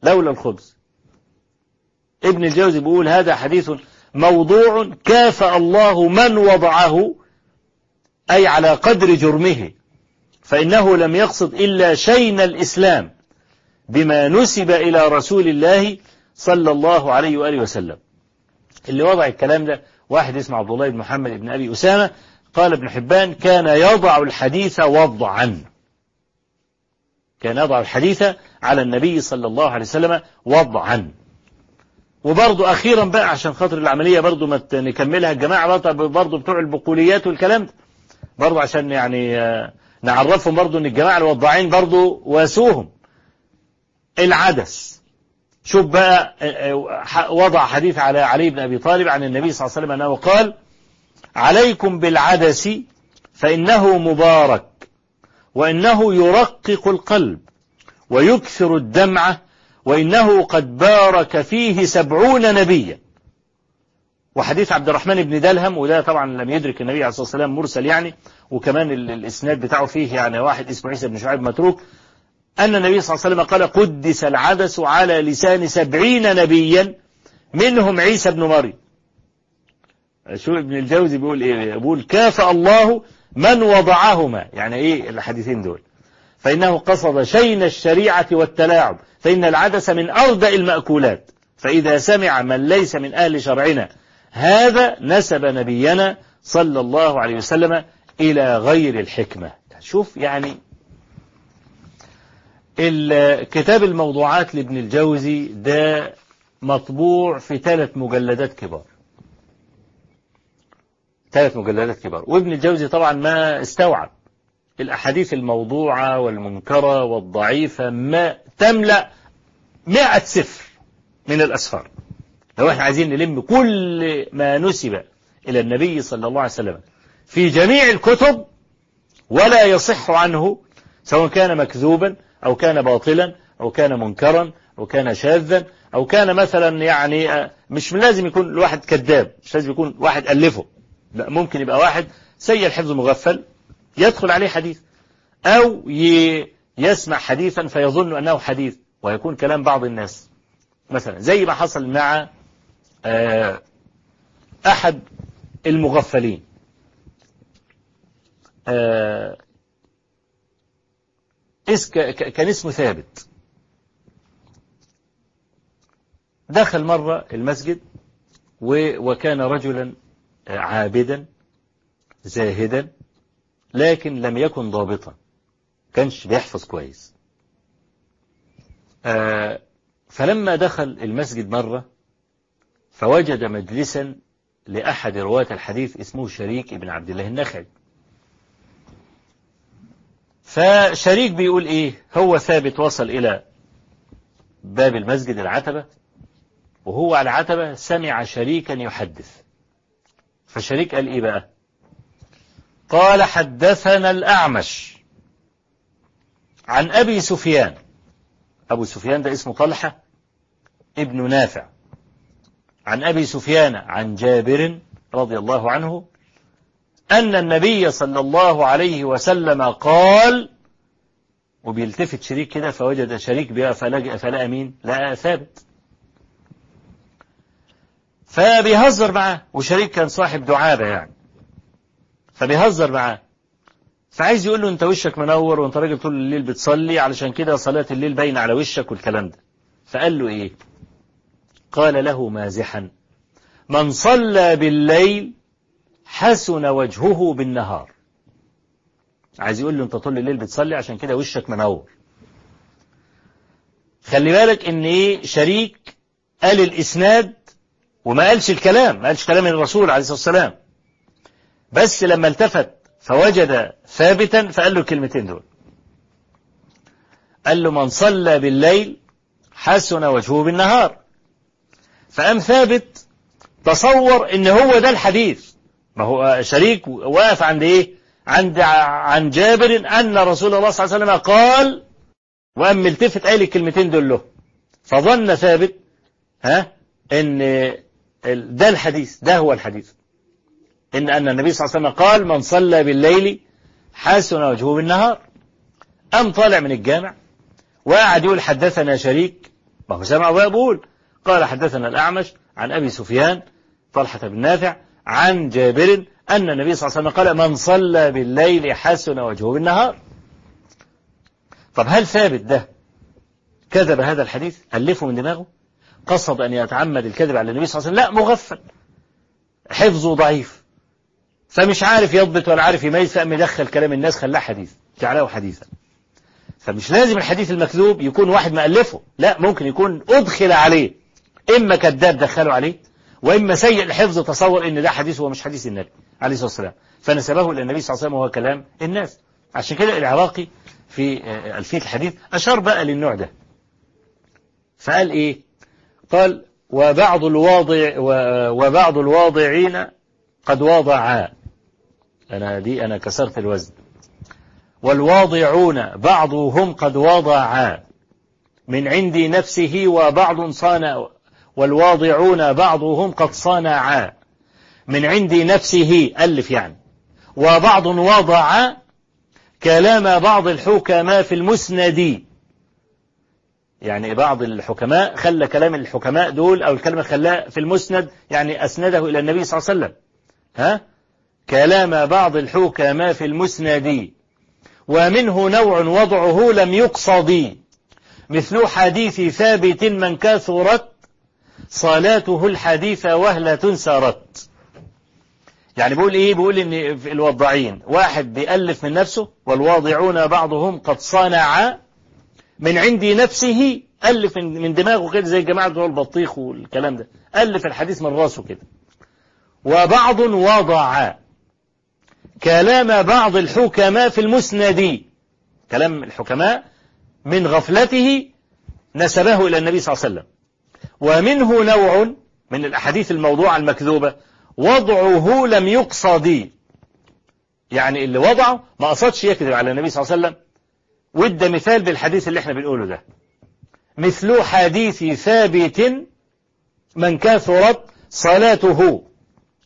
لولا الخبز. ابن الجوزي بيقول هذا حديث موضوع كافأ الله من وضعه أي على قدر جرمه فإنه لم يقصد إلا شين الإسلام بما نسب إلى رسول الله صلى الله عليه وآله وسلم. اللي وضع الكلام ده واحد اسمه عبد الله بن محمد بن أبي أسامة قال ابن حبان كان يضع الحديث وضعا. كان يضع الحديث على النبي صلى الله عليه وسلم وضعا. وبرضه أخيرا بقى عشان خاطر العملية برضه ما نكملها. الجماعة برضه بتوع البقوليات والكلام ده عشان يعني نعرفهم برضه إن الجماعة الوضاعين برضه واسوهم. العدس. شوف بقى وضع حديث على علي بن أبي طالب عن النبي صلى الله عليه وسلم أنه قال عليكم بالعدس فإنه مبارك وإنه يرقق القلب ويكثر الدمعة وإنه قد بارك فيه سبعون نبيا. وحديث عبد الرحمن بن دلهم وده طبعا لم يدرك النبي عليه الصلاة والسلام مرسل يعني وكمان الإسناد بتاعه فيه يعني واحد اسمه عيسى بن شعيب متروك أن النبي صلى الله عليه وسلم قال قدس العدس على لسان سبعين نبيا منهم عيسى بن مريم. شو ابن الجوزي بيقول إيه؟ بيقول كافأ الله من وضعهما. يعني إيه الحديثين دول؟ فإنه قصد شين الشريعة والتلاعب. فإن العدس من أردأ المأكولات. فإذا سمع من ليس من أهل شرعنا هذا نسب نبينا صلى الله عليه وسلم إلى غير الحكمة. شوف يعني كتاب الموضوعات لابن الجوزي ده مطبوع في ثلاث مجلدات كبار. ثلاث مجلدات كبار. وابن الجوزي طبعا ما استوعب الأحاديث الموضوعة والمنكرة والضعيفة ما تملأ مئة سفر من الأسفار. لو إحنا عايزين نلم كل ما نسب إلى النبي صلى الله عليه وسلم في جميع الكتب ولا يصح عنه سواء كان مكذوبا أو كان باطلا أو كان منكرا أو كان شاذا أو كان مثلا يعني مش لازم يكون الواحد كذاب مش لازم يكون واحد ألفه. لا ممكن يبقى واحد سيء الحفظ مغفل يدخل عليه حديث أو يسمع حديثا فيظن أنه حديث ويكون كلام بعض الناس. مثلا زي ما حصل مع أحد المغفلين. كان اسمه ثابت. دخل مرة المسجد وكان رجلا عابدا زاهدا لكن لم يكن ضابطا. كانش بيحفظ كويس. فلما دخل المسجد مرة فوجد مجلسا لأحد رواة الحديث اسمه شريك ابن عبد الله النخعي. فشريك بيقول إيه؟ هو ثابت وصل إلى باب المسجد العتبة وهو على العتبة سمع شريكا يحدث. فشريك قال إيه بقى؟ قال حدثنا الأعمش عن أبي سفيان. أبو سفيان ده اسمه طلحة ابن نافع. عن أبي سفيان عن جابر رضي الله عنه أن النبي صلى الله عليه وسلم قال وبيلتفت شريك كده فوجد شريك بها فلقى, مين؟ لقى ثابت. فبيهزر معاه وشريك كان صاحب دعابة يعني. فبيهزر معاه فعايز يقول له انت وشك منور وانت راجل طول الليل بتصلي علشان كده صلاة الليل باينة على وشك والكلام ده. فقال له إيه؟ قال له مازحا. من صلى بالليل حسن وجهه بالنهار. عايز يقول له انت طول الليل بتصلي عشان كده وشك منور. خلي بالك إن إيه؟ شريك قال الإسناد وما قالش الكلام ما قالش كلام الرسول عليه الصلاة والسلام. بس لما التفت فوجد ثابتا فقال له الكلمتين دول. قال له من صلى بالليل حسن وجهه بالنهار. فقام ثابت تصور إن هو ده الحديث. ما هو شريك واقف عند إيه؟ عند عن جابر أن رسول الله صلى الله عليه وسلم قال وقام ملتفت قال الكلمتين دول له. فظن ثابت ها إن ده الحديث ده هو الحديث. إن أن النبي صلى الله عليه وسلم قال من صلى بالليل حسن وجهه بالنهار أم طالع من الجامع وقعد يقول حدثنا شريك ما هو سمع ويقول قال حدثنا الأعمش عن أبي سفيان طلحة بن نافع عن جابر أن النبي صلى الله عليه وسلم قال من صلى بالليل حسن وجهه بالنهار. طب هل ثابت ده كذب هذا الحديث؟ ألفه من دماغه؟ قصد أن يتعمد الكذب على النبي صلى الله عليه وسلم. لا مغفل. حفظه ضعيف. فمش عارف يضبط ولا عارف يميز فقام يدخل كلام الناس خلاه حديث جعله حديثا. فمش لازم الحديث المكذوب يكون واحد مألفه لا ممكن يكون أدخل عليه. إما كذاب دخله عليه وإما سيء الحفظ تصور إن ده حديث هو مش حديث النبي عليه الصلاة والسلام. فنسبه إلى النبي صلى الله عليه وسلم وهو كلام الناس. عشان كده العراقي في ألفية الحديث أشار بقى للنوع ده. فقال إيه؟ قال وبعض الواضع وبعض الواضعين قد واضعا أنا دي أنا كسرت الوزن. والواضعون بعضهم قد واضعا من عند نفسه وبعض صانع والواضعون بعضهم قد صنعا. من عند نفسه ألف يعني. وبعض وضع كلام بعض الحكماء في المسند. يعني بعض الحكماء خلى كلام الحكماء دول أو الكلمة خلاه في المسند يعني أسنده إلى النبي صلى الله عليه وسلم. ها؟ كلام بعض الحكماء في المسند. ومنه نوع وضعه لم يقصد. مثل حديث ثابت من كثرت صلاته الحديث وهلة سارت يعني بيقول إيه؟ بيقول إن الوضعين. واحد بيألف من نفسه والواضعون بعضهم قد صنع من عند نفسه ألف من دماغه كده زي الجماعة بتوع البطيخ والكلام ده. ألف الحديث من راسه كده. وبعض وضع كلام بعض الحكماء في المسند. كلام الحكماء من غفلته نسبه إلى النبي صلى الله عليه وسلم. ومنه نوع من الأحاديث الموضوعة المكذوبة. وضعه لم يقصد. يعني اللي وضعه ما قصدش يكذب على النبي صلى الله عليه وسلم. وادى مثال بالحديث اللي إحنا بنقوله ده. مثل حديث ثابت من كثرت صلاته.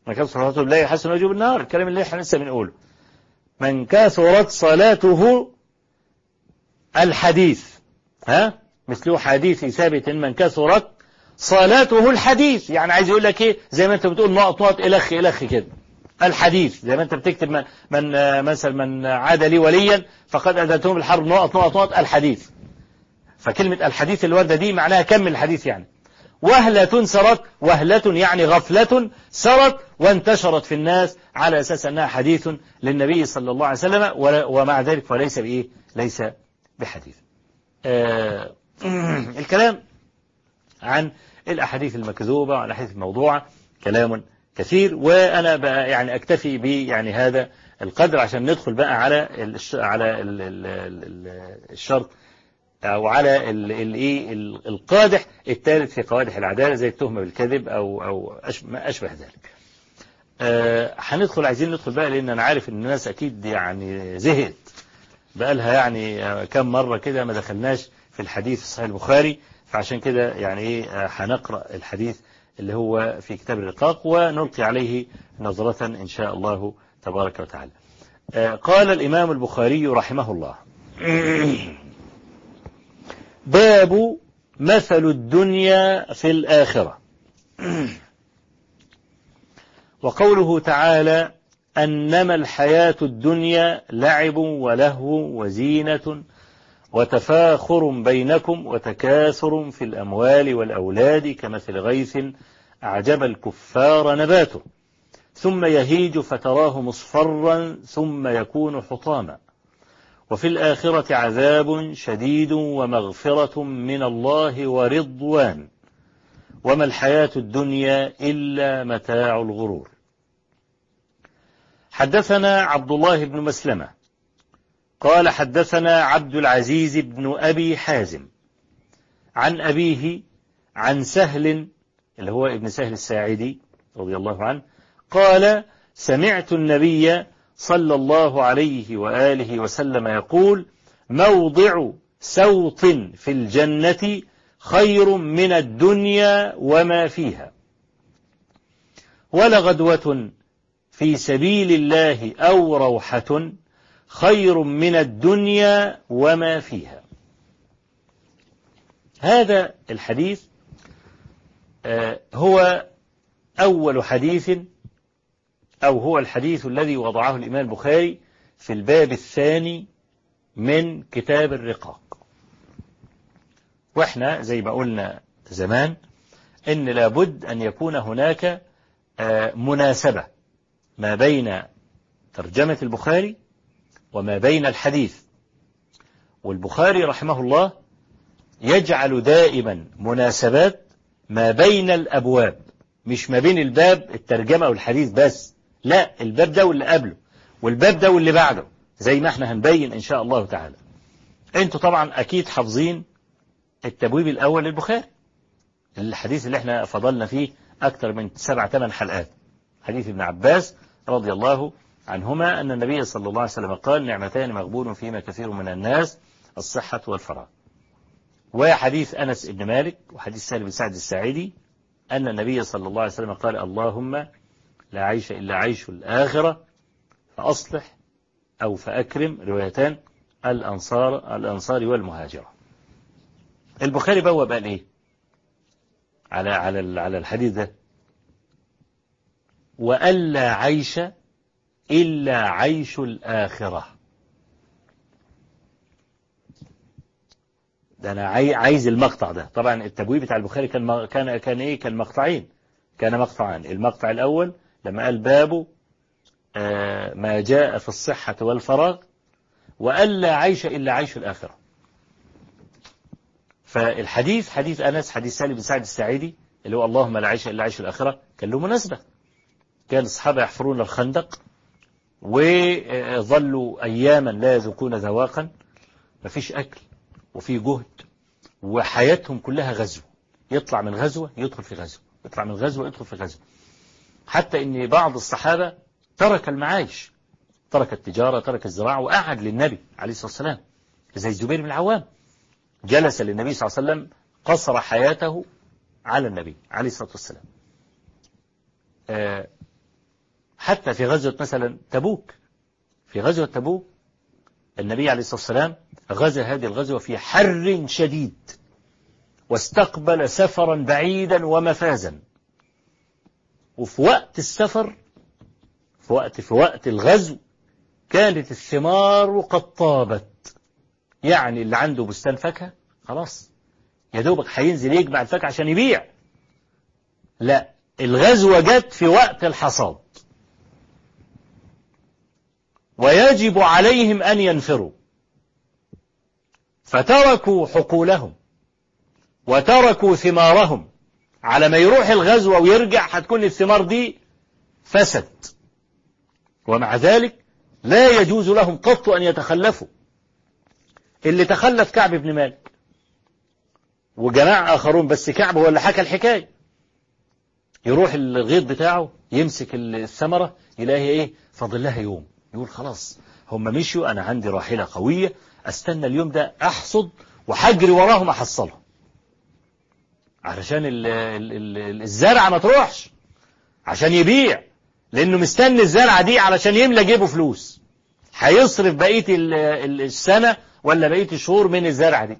من كثرت صلاته لا يحسن وجوب النهار الكلام اللي إحنا لسه بنقوله. من كثرت صلاته الحديث. ها؟ مثل حديث ثابت من كثرت صلاته الحديث. يعني عايز يقول لك إيه؟ زي ما انت بتقول نقط نقط إلخ إلخ كده. الحديث. زي ما انت بتكتب من, من مثلا من عاد لي وليا فقد ادتهم الحرب نقط نقط نقط الحديث. فكلمة الحديث الوردة دي معناها كم الحديث يعني. وهلة سرت وهلة يعني غفلة سرت وانتشرت في الناس على أساس أنها حديث للنبي صلى الله عليه وسلم ومع ذلك فليس بإيه؟ ليس بحديث. آه الكلام عن الأحاديث المكذوبة والأحاديث الموضوعة كلام كثير وأنا بقى يعني أكتفي ب يعني هذا القدر عشان ندخل بقى على على الشرط أو على الايه القادح الثالث في قوادح العدالة زي التهمة بالكذب أو أو ما أشبه ذلك. أه هندخل عايزين ندخل بقى لأن أنا عارف إن الناس أكيد يعني زهقت بقى لها يعني كم مرة كده ما دخلناش في الحديث في صحيح البخاري فعشان كده يعني إيه هنقرأ الحديث اللي هو في كتاب الرقاق ونلقي عليه نظرة إن شاء الله تبارك وتعالى. أه قال الإمام البخاري رحمه الله باب مثل الدنيا في الآخرة وقوله تعالى أنما الحياة الدنيا لعب ولهو وزينة وتفاخر بينكم وتكاثر في الأموال والأولاد كمثل غيث أعجب الكفار نباته. ثم يهيج فتراه مصفرا ثم يكون حطاما. وفي الآخرة عذاب شديد ومغفرة من الله ورضوان. وما الحياة الدنيا إلا متاع الغرور. حدثنا عبد الله بن مسلمة. قال حدثنا عبد العزيز بن أبي حازم. عن أبيه عن سهل اللي هو ابن سهل الساعدي رضي الله عنه قال سمعت النبي صلى الله عليه وآله وسلم يقول موضع سوط في الجنة خير من الدنيا وما فيها. ولغدوة في سبيل الله أو روحة خير من الدنيا وما فيها. هذا الحديث هو أول حديث أو هو الحديث الذي وضعه الإمام البخاري في الباب الثاني من كتاب الرقاق. وإحنا زي ما قلنا زمان إن لابد أن يكون هناك مناسبة ما بين ترجمة البخاري وما بين الحديث. والبخاري رحمه الله يجعل دائما مناسبات ما بين الأبواب مش ما بين الباب الترجمة والحديث بس لا الباب ده واللي قبله والباب ده واللي بعده زي ما إحنا هنبين إن شاء الله تعالى. أنتوا طبعا أكيد حافظين التبويب الأول للبخاري الحديث اللي إحنا فضلنا فيه أكثر من سبع ثمان حلقات. حديث ابن عباس رضي الله عنهما أن النبي صلى الله عليه وسلم قال نعمتان مغبون فيما كثير من الناس الصحة والفراغ وحديث أنس بن مالك وحديث سهل بن سعد الساعدي أن النبي صلى الله عليه وسلم قال اللهم لا عيش إلا عيش الآخرة فأصلح أو فأكرم روايتان الأنصار الأنصار والمهاجرة. البخاري بوى قال إيه؟ على على على الحديث ده. وألا عيش إلا عيش الآخرة. ده أنا عايز المقطع ده. طبعا التبويب بتاع البخاري كان كان كان إيه؟ كان مقطعين. كان مقطعان. المقطع الأول لما قال باب ما جاء في الصحة والفراغ وألا عيش إلا عيش الآخرة. فالحديث حديث أنس حديث سالم بن سعد السعيدي اللي هو اللهم لا عيش إلا عيش الآخرة كان له مناسبة. كان الصحابة يحفرون الخندق وظلوا أياما لا يذوقون ذواقا مفيش أكل. وفي جهد وحياتهم كلها غزو. يطلع من غزوة يدخل في غزوة يطلع من غزوة يدخل في غزوة حتى إن بعض الصحابة ترك المعايش ترك التجارة ترك الزراعة وقعد للنبي عليه الصلاة والسلام زي الزبير بن العوام. جلس للنبي صلى الله عليه وسلم قصر حياته على النبي عليه الصلاة والسلام. حتى في غزوة مثلا تبوك في غزوة تبوك النبي عليه الصلاة والسلام غزا هذه الغزوة في حر شديد واستقبل سفرا بعيدا ومفازا. وفي وقت السفر في وقت في وقت الغزو كانت الثمار قد طابت. يعني اللي عنده بستان فاكهة خلاص يا دوبك هينزل يجمع الفاكهة عشان يبيع. لا الغزوة جت في وقت الحصاد. ويجب عليهم أن ينفروا. فتركوا حقولهم وتركوا ثمارهم على ما يروح الغزوة ويرجع هتكون الثمار دي فسد. ومع ذلك لا يجوز لهم قط أن يتخلفوا. اللي تخلف كعب بن مالك وجماعة آخرون بس كعب هو اللي حكى الحكاية. يروح الغيط بتاعه يمسك الثمرة يلاقي إيه؟ فاضل لها يوم. يقول خلاص هم مشوا أنا عندي راحلة قوية أستنى اليوم ده أحصد وحجري وراهم أحصلهم. علشان ال ال ال الزرعة ما تروحش عشان يبيع لأنه مستني الزرعة دي علشان يملى جيبه فلوس. هيصرف بقية السنة ولا بقية الشهور من الزرعة دي؟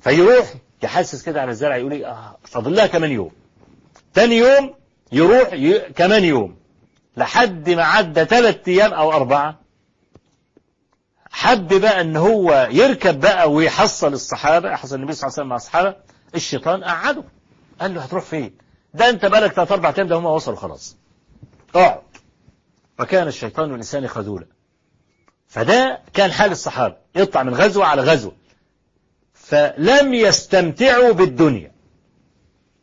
فيروح يحسس كده على الزرعة يقول لي آه فاضل لها كمان يوم. تاني يوم يروح ي... كمان يوم. لحد ما عدى ثلاث أيام أو أربعة حب بقى إن هو يركب بقى ويحصل الصحابة يحصل النبي صلى الله عليه وسلم مع الصحابة الشيطان قعده. قال له هتروح فين؟ ده أنت بقالك ثلاث أربع أيام ده هم وصلوا خلاص. اقعد. وكان الشيطان والإنسان خذولا فده كان حال الصحابة. يطلع من غزوة على غزوة. فلم يستمتعوا بالدنيا.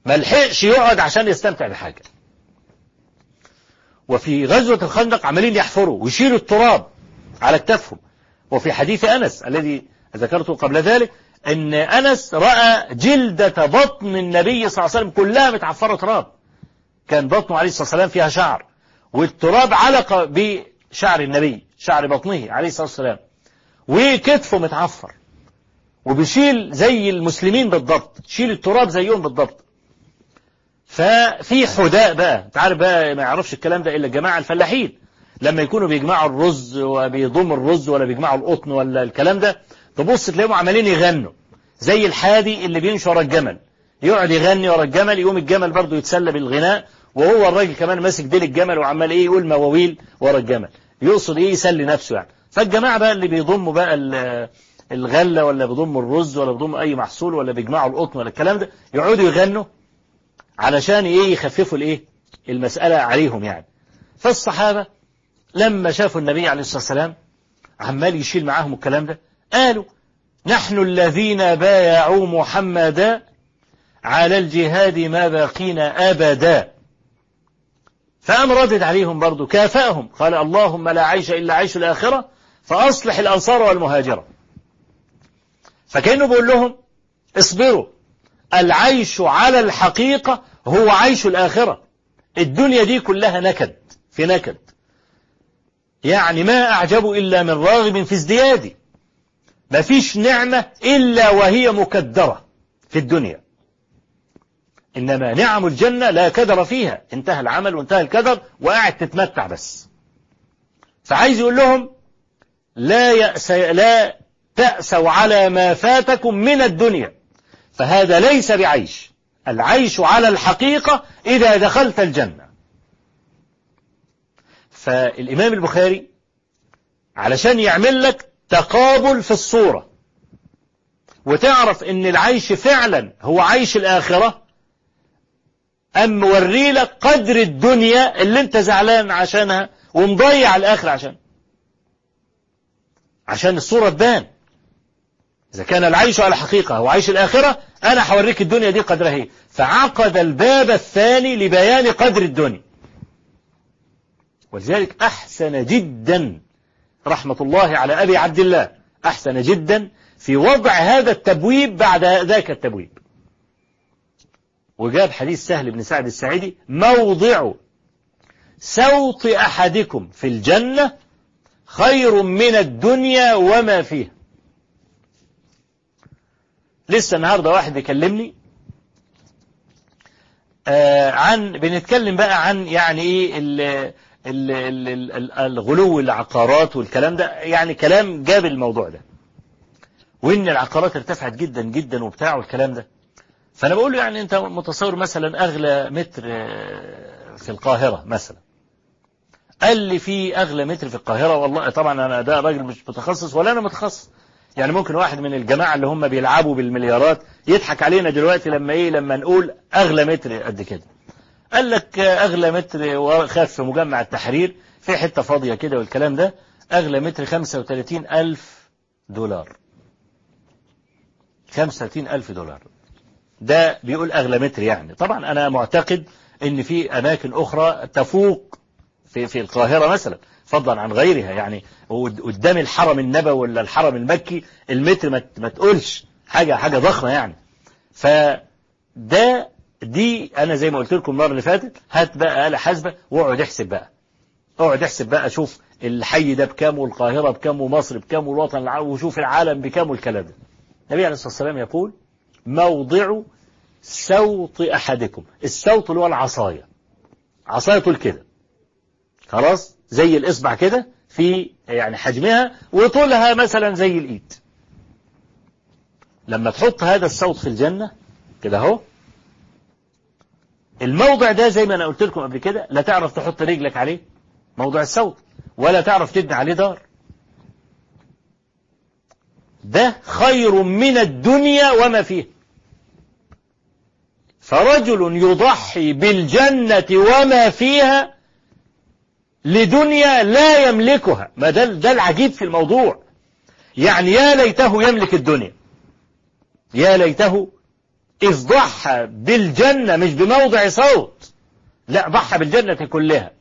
ما لحقش يقعد عشان يستمتع بحاجة. وفي غزوة الخندق عمالين يحفروا ويشيلوا التراب على كتافهم وفي حديث أنس الذي ذكرته قبل ذلك أن أنس رأى جلدة بطن النبي صلى الله عليه وسلم كلها متعفرة تراب. كان بطنه عليه الصلاة والسلام فيها شعر. والتراب علق بشعر النبي شعر بطنه عليه الصلاة والسلام. وكتفه متعفر. وبيشيل زي المسلمين بالضبط شيل التراب زيهم بالضبط. ففي حداء بقى. انت عارف بقى ما يعرفش الكلام ده إلا الجماعه الفلاحين. لما يكونوا بيجمعوا الرز وبيضموا الرز ولا بيجمعوا القطن ولا الكلام ده تبص تلاقيهم عمالين يغنوا. زي الحادي اللي بيمشي ورا الجمل. يقعد يغني ورا الجمل يقوم الجمل برضه يتسلى بالغناء وهو الراجل كمان ماسك ديل الجمل وعمال إيه يقول مواويل ورا الجمل. يقصد إيه؟ يسلي نفسه يعني. فالجماعة بقى اللي بيضموا بقى الغلة ولا بيضموا الرز ولا بيضموا أي محصول ولا بيجمعوا القطن ولا الكلام ده يقعدوا يغنوا. علشان إيه يخففوا الإيه؟ المسألة عليهم يعني. فالصحابة لما شافوا النبي عليه الصلاة والسلام عمال يشيل معاهم الكلام ده قالوا نحن الذين بايعوا محمدا على الجهاد ما باقينا أبدا. فقام ردد عليهم برضو كافأهم قال اللهم لا عيش إلا عيش الآخرة فأصلح الأنصار والمهاجرة. فكأنه بيقول لهم اصبروا العيش على الحقيقة هو عيش الآخرة. الدنيا دي كلها نكد في نكد. يعني ما أعجب إلا من راغب في ازديادي. ما فيش نعمة إلا وهي مكدرة في الدنيا. إنما نعم الجنة لا كدر فيها. انتهى العمل وانتهى الكدر وقاعد تتمتع بس. فعايز يقول لهم لا يأس لا تأسوا على ما فاتكم من الدنيا. فهذا ليس بعيش. العيش على الحقيقة إذا دخلت الجنة. فالإمام البخاري علشان يعمل لك تقابل في الصورة. وتعرف إن العيش فعلا هو عيش الآخرة أم موري لك قدر الدنيا اللي أنت زعلان عشانها ومضيع الآخرة عشان. عشان الصورة تبان. إذا كان العيش على حقيقة هو عيش الآخرة أنا هوريك الدنيا دي قدرها إيه فعقد الباب الثاني لبيان قدر الدنيا. ولذلك أحسن جدا رحمة الله على أبي عبد الله. أحسن جدا في وضع هذا التبويب بعد ذاك التبويب. وجاب حديث سهل بن سعد السعيدي موضع سوط أحدكم في الجنة خير من الدنيا وما فيها. لسه النهاردة واحد يكلمني آه عن بنتكلم بقى عن يعني إيه ال ال ال الغلو العقارات والكلام ده يعني كلام جاب الموضوع ده وإن العقارات ارتفعت جدا جدا وبتاع والكلام ده. فأنا بقول له يعني أنت متصور مثلا أغلى متر في القاهرة مثلا. قال لي في أغلى متر في القاهرة والله طبعا أنا ده راجل مش متخصص ولا أنا متخصص. يعني ممكن واحد من الجماعة اللي هم بيلعبوا بالمليارات يضحك علينا دلوقتي لما إيه لما نقول أغلى متر قد كده. قال لك أغلى متر وخاف في مجمع التحرير في حتة فاضية كده والكلام ده أغلى متر 35 ألف دولار. 35 ألف دولار. ده بيقول أغلى متر يعني. طبعا أنا معتقد أن في أماكن أخرى تفوق في, في القاهرة مثلا فضلا عن غيرها يعني قدام الحرم النبوي ولا الحرم المكي المتر ما تقولش حاجة حاجة ضخمة يعني. فده دي أنا زي ما قلت لكم المرة اللي فاتت هات بقى آلة حاسبة واقعد احسب بقى. اقعد احسب بقى شوف الحي ده بكام والقاهرة بكام ومصر بكام والوطن العربي وشوف العالم بكام والكلام ده. النبي عليه الصلاة والسلام يقول موضع سوط أحدكم. السوط اللي هو العصاية. عصاية طول كده خلاص؟ زي الإصبع كده في يعني حجمها وطولها مثلا زي الإيد. لما تحط هذا السوط في الجنة كده أهو الموضع ده زي ما أنا قلت لكم قبل كده لا تعرف تحط رجلك عليه موضع السوط ولا تعرف تبني عليه دار. ده خير من الدنيا وما فيها فرجل يضحي بالجنة وما فيها لدنيا لا يملكها. ما ده, ده العجيب في الموضوع. يعني يا ليته يملك الدنيا. يا ليته إذ ضحى بالجنة مش بموضع صوت. لا ضحى بالجنة كلها.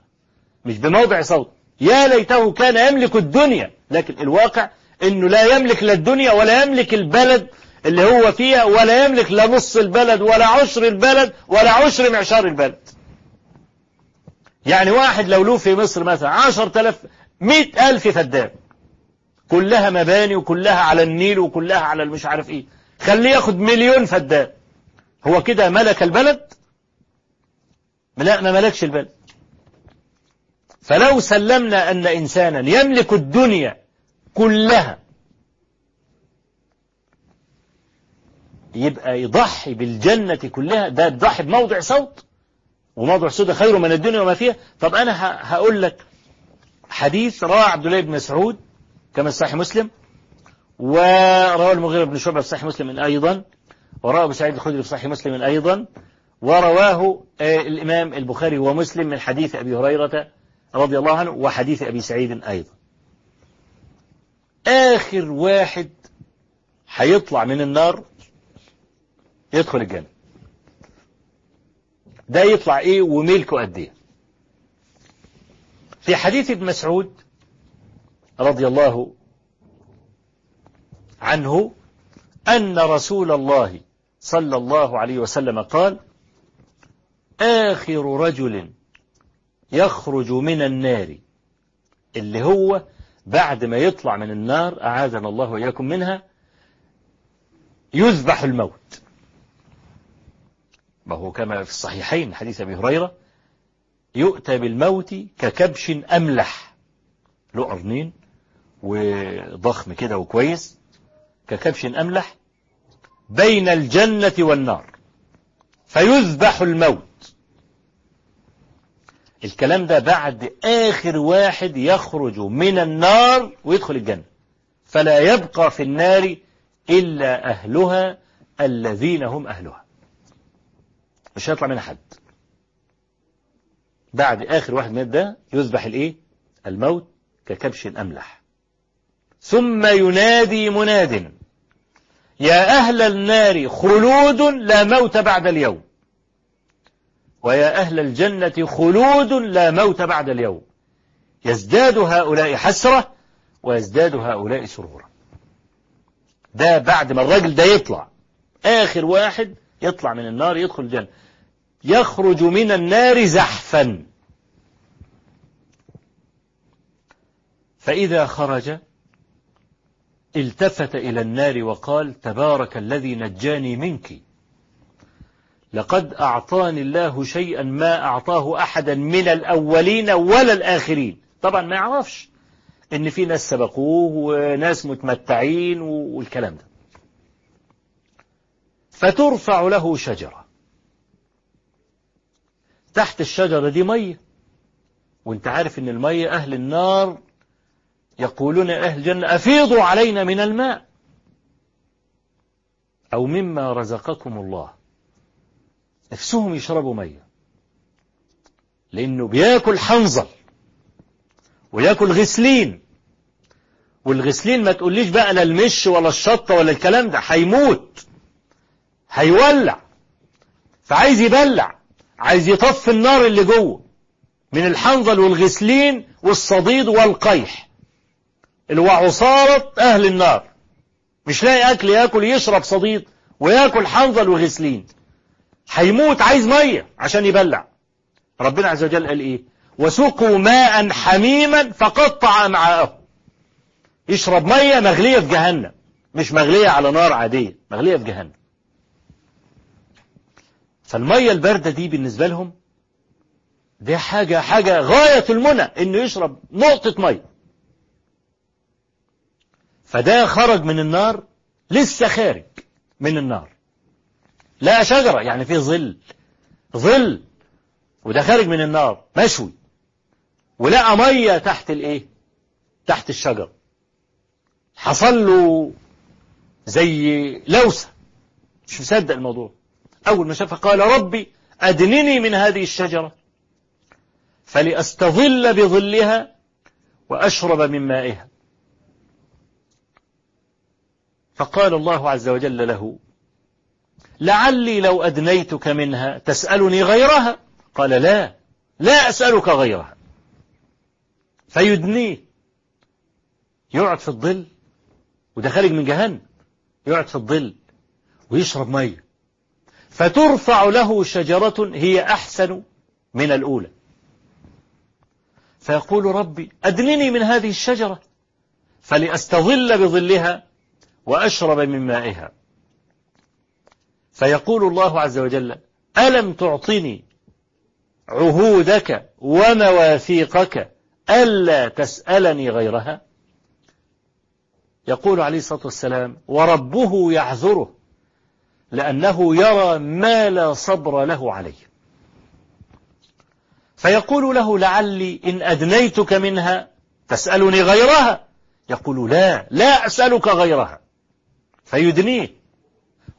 مش بموضع صوت. يا ليته كان يملك الدنيا. لكن الواقع إنه لا يملك لا الدنيا ولا يملك البلد اللي هو فيها ولا يملك لا نص البلد ولا عشر البلد ولا عشر معشار البلد. يعني واحد لو له في مصر مثلا عشر تلف مئة ألف فدان. كلها مباني وكلها على النيل وكلها على المش عارف إيه. خليه ياخد مليون فدان. هو كده ملك البلد؟ لا ما ملكش البلد. فلو سلمنا أن إنسانا يملك الدنيا كلها يبقى يضحي بالجنة كلها. ده يضحي بموضع صوت. وموضع صوت خير من الدنيا وما فيها. طب أنا هقول لك حديث رواه عبد الله بن مسعود كما صحيح مسلم ورواه المغيرة بن شعبة في صحيح مسلم أيضا ورواه أبو سعيد الخدري في صحيح مسلم أيضا ورواه الإمام البخاري ومسلم من حديث أبي هريرة رضي الله عنه وحديث أبي سعيد أيضا. آخر واحد هيطلع من النار يدخل الجنة. ده يطلع إيه وملكه قد إيه. في حديث ابن مسعود رضي الله عنه أن رسول الله صلى الله عليه وسلم قال آخر رجل يخرج من النار اللي هو بعد ما يطلع من النار أعاذنا الله وإياكم منها يذبح الموت. ما هو كما في الصحيحين حديث أبي هريرة يؤتى بالموت ككبش أملح. له قرنين وضخم كده وكويس ككبش أملح بين الجنة والنار فيذبح الموت. الكلام ده بعد آخر واحد يخرج من النار ويدخل الجنة. فلا يبقى في النار إلا أهلها الذين هم أهلها. مش هيطلع منها حد. بعد آخر واحد من ده يذبح الإيه؟ الموت ككبش أملح. ثم ينادي مناد يا أهل النار خلود لا موت بعد اليوم. ويا أهل الجنة خلود لا موت بعد اليوم. يزداد هؤلاء حسرة ويزداد هؤلاء سرورا. ده بعد ما الراجل ده يطلع آخر واحد يطلع من النار يدخل الجنة. يخرج من النار زحفا. فإذا خرج التفت إلى النار وقال تبارك الذي نجاني منك. لقد أعطاني الله شيئا ما أعطاه أحدا من الأولين ولا الآخرين. طبعا ما يعرفش إن في ناس سبقوه وناس متمتعين والكلام ده. فترفع له شجرة. تحت الشجرة دي مية. وانت عارف ان المية أهل النار يقولون أهل الجنة أفيضوا علينا من الماء. أو مما رزقكم الله. نفسهم يشربوا مية. لأنه بياكل حنظل. وياكل غسلين. والغسلين ما تقوليش بقى لا المش ولا الشطة ولا الكلام ده. هيموت. هيولع. فعايز يبلع. عايز يطفي النار اللي جوه من الحنظل والغسلين والصديد والقيح. اللي هو عصارة أهل النار. مش لاقي أكل ياكل يشرب صديد وياكل حنظل وغسلين. هيموت عايز مية عشان يبلع. ربنا عز وجل قال إيه؟ وسقوا ماء حميما فقطع أمعاءه. يشرب مية مغلية في جهنم. مش مغلية على نار عادية مغلية في جهنم. فالمية الباردة دي بالنسبة لهم دي حاجة حاجة غاية المنى إنه يشرب نقطة مية. فده خرج من النار لسه خارج من النار. لا شجرة يعني فيه ظل ظل وده خارج من النار مشوي. ولقى مية تحت الإيه؟ تحت الشجر. حصل له زي لوسة. مش مصدق الموضوع. أول ما شافها قال ربي أدنني من هذه الشجرة فلأستظل بظلها وأشرب من مائها. فقال الله عز وجل له لعلي لو أدنيتك منها تسألني غيرها؟ قال لا لا أسألك غيرها. فيدنيه يقعد في الظل وده خارج من جهنم يقعد في الظل ويشرب مية. فترفع له شجرة هي أحسن من الأولى. فيقول ربي أدنني من هذه الشجرة فلأستظل بظلها وأشرب من مائها. فيقول الله عز وجل ألم تعطني عهودك ومواثيقك ألا تسألني غيرها؟ يقول عليه الصلاة والسلام وربه يعذره لأنه يرى ما لا صبر له عليه. فيقول له لعلي إن أدنيتك منها تسألني غيرها. يقول لا لا أسألك غيرها. فيدنيه.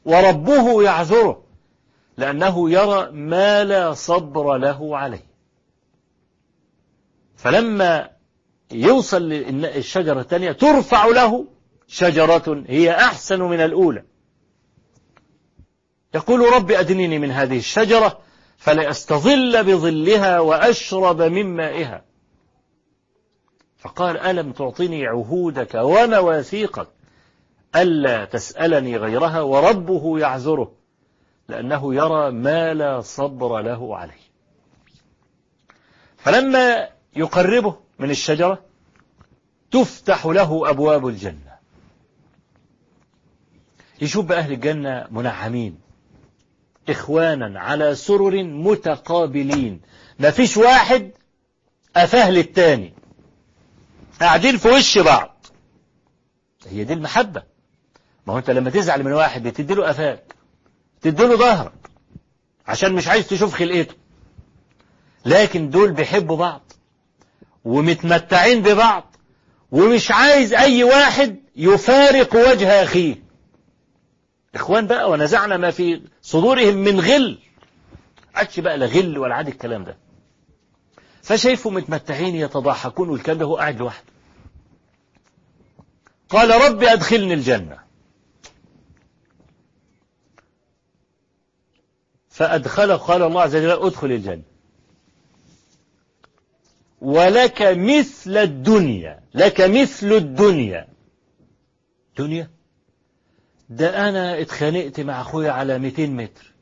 وربه يعذره لأنه يرى ما لا صبر له عليه. فلما يوصل للشجرة الثانية ترفع له شجرة هي أحسن من الأولى. يقول رب أدنيني من هذه الشجرة فلأستظل بظلها وأشرب من مائها. فقال ألم تعطني عهودك ومواثيقك ألا تسألني غيرها وربه يعذره لأنه يرى ما لا صبر له عليه. فلما يقربه من الشجرة تفتح له أبواب الجنة. يشوف أهل الجنة منعمين. إخوانا على سرر متقابلين. ما فيش واحد أفاه للتاني قاعدين في وش بعض. هي دي المحبة. ما هو أنت لما تزعل من واحد بتدي له أفاك تدي له ظهرك عشان مش عايز تشوف خلقته. لكن دول بيحبوا بعض ومتمتعين ببعض ومش عايز أي واحد يفارق وجه أخيه. إخوان بقى ونزعنا ما في صدورهم من غل. عادش بقى لا غل ولا عاد الكلام ده. فشايفوا متمتعين يتضاحكون والكلام ده هو قاعد لوحده. قال رب أدخلني الجنة. فأدخله قال الله عز وجل أدخل الجنة. ولك مثل الدنيا. لك مثل الدنيا. دنيا؟ ده أنا اتخانقت مع أخويا على 200 متر.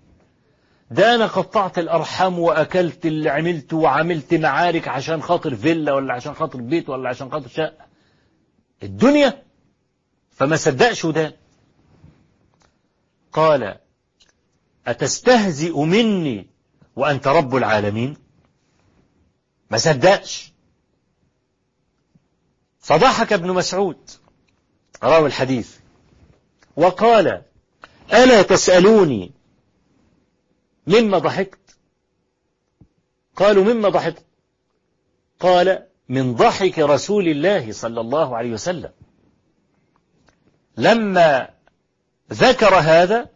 ده أنا قطعت الأرحام وأكلت اللي عملته وعملت معارك عشان خاطر فيلا ولا عشان خاطر بيت ولا عشان خاطر شقة. الدنيا؟ فما صدقش ده. قال أتستهزئ مني وأنت رب العالمين؟ ما صدقش. فضحك ابن مسعود راوي الحديث. وقال ألا تسألوني مما ضحكت؟ قالوا مما ضحكت؟ قال من ضحك رسول الله صلى الله عليه وسلم. لما ذكر هذا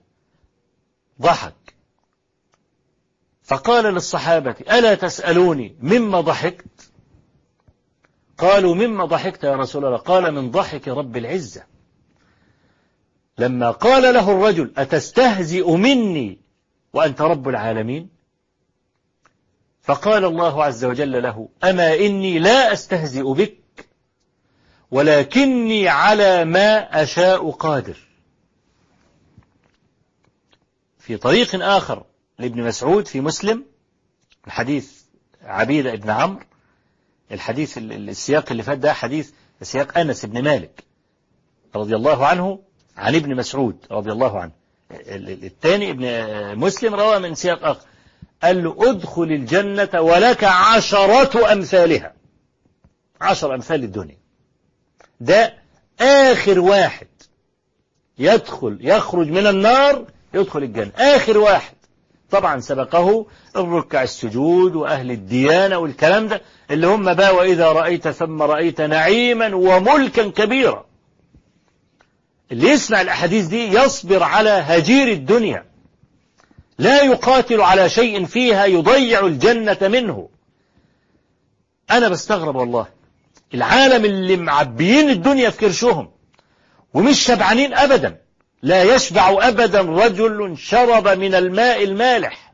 ضحك. فقال للصحابة ألا تسألوني مما ضحكت؟ قالوا مما ضحكت يا رسول الله؟ قال من ضحك رب العزة. لما قال له الرجل أتستهزئ مني وأنت رب العالمين? فقال الله عز وجل له أما إني لا أستهزئ بك ولكني على ما أشاء قادر. في طريق آخر لابن مسعود في مسلم الحديث عبيدة ابن عمرو الحديث السياق اللي فات ده حديث سياق أنس بن مالك رضي الله عنه عن ابن مسعود رضي الله عنه. الثاني ابن مسلم روى من سياق آخر. قال له ادخل الجنة ولك عشرة أمثالها. عشر أمثال الدنيا ده آخر واحد يدخل يخرج من النار يدخل الجنة. آخر واحد. طبعا سبقه الركع السجود وأهل الديانة والكلام ده اللي هم بقى وإذا رأيت ثم رأيت نعيما وملكا كبيرا. اللي يسمع الأحاديث دي يصبر على هجير الدنيا. لا يقاتل على شيء فيها يضيع الجنة منه. أنا بستغرب والله. العالم اللي معبيين الدنيا في كرشهم ومش شبعانين أبدا. لا يشبع أبدا رجل شرب من الماء المالح.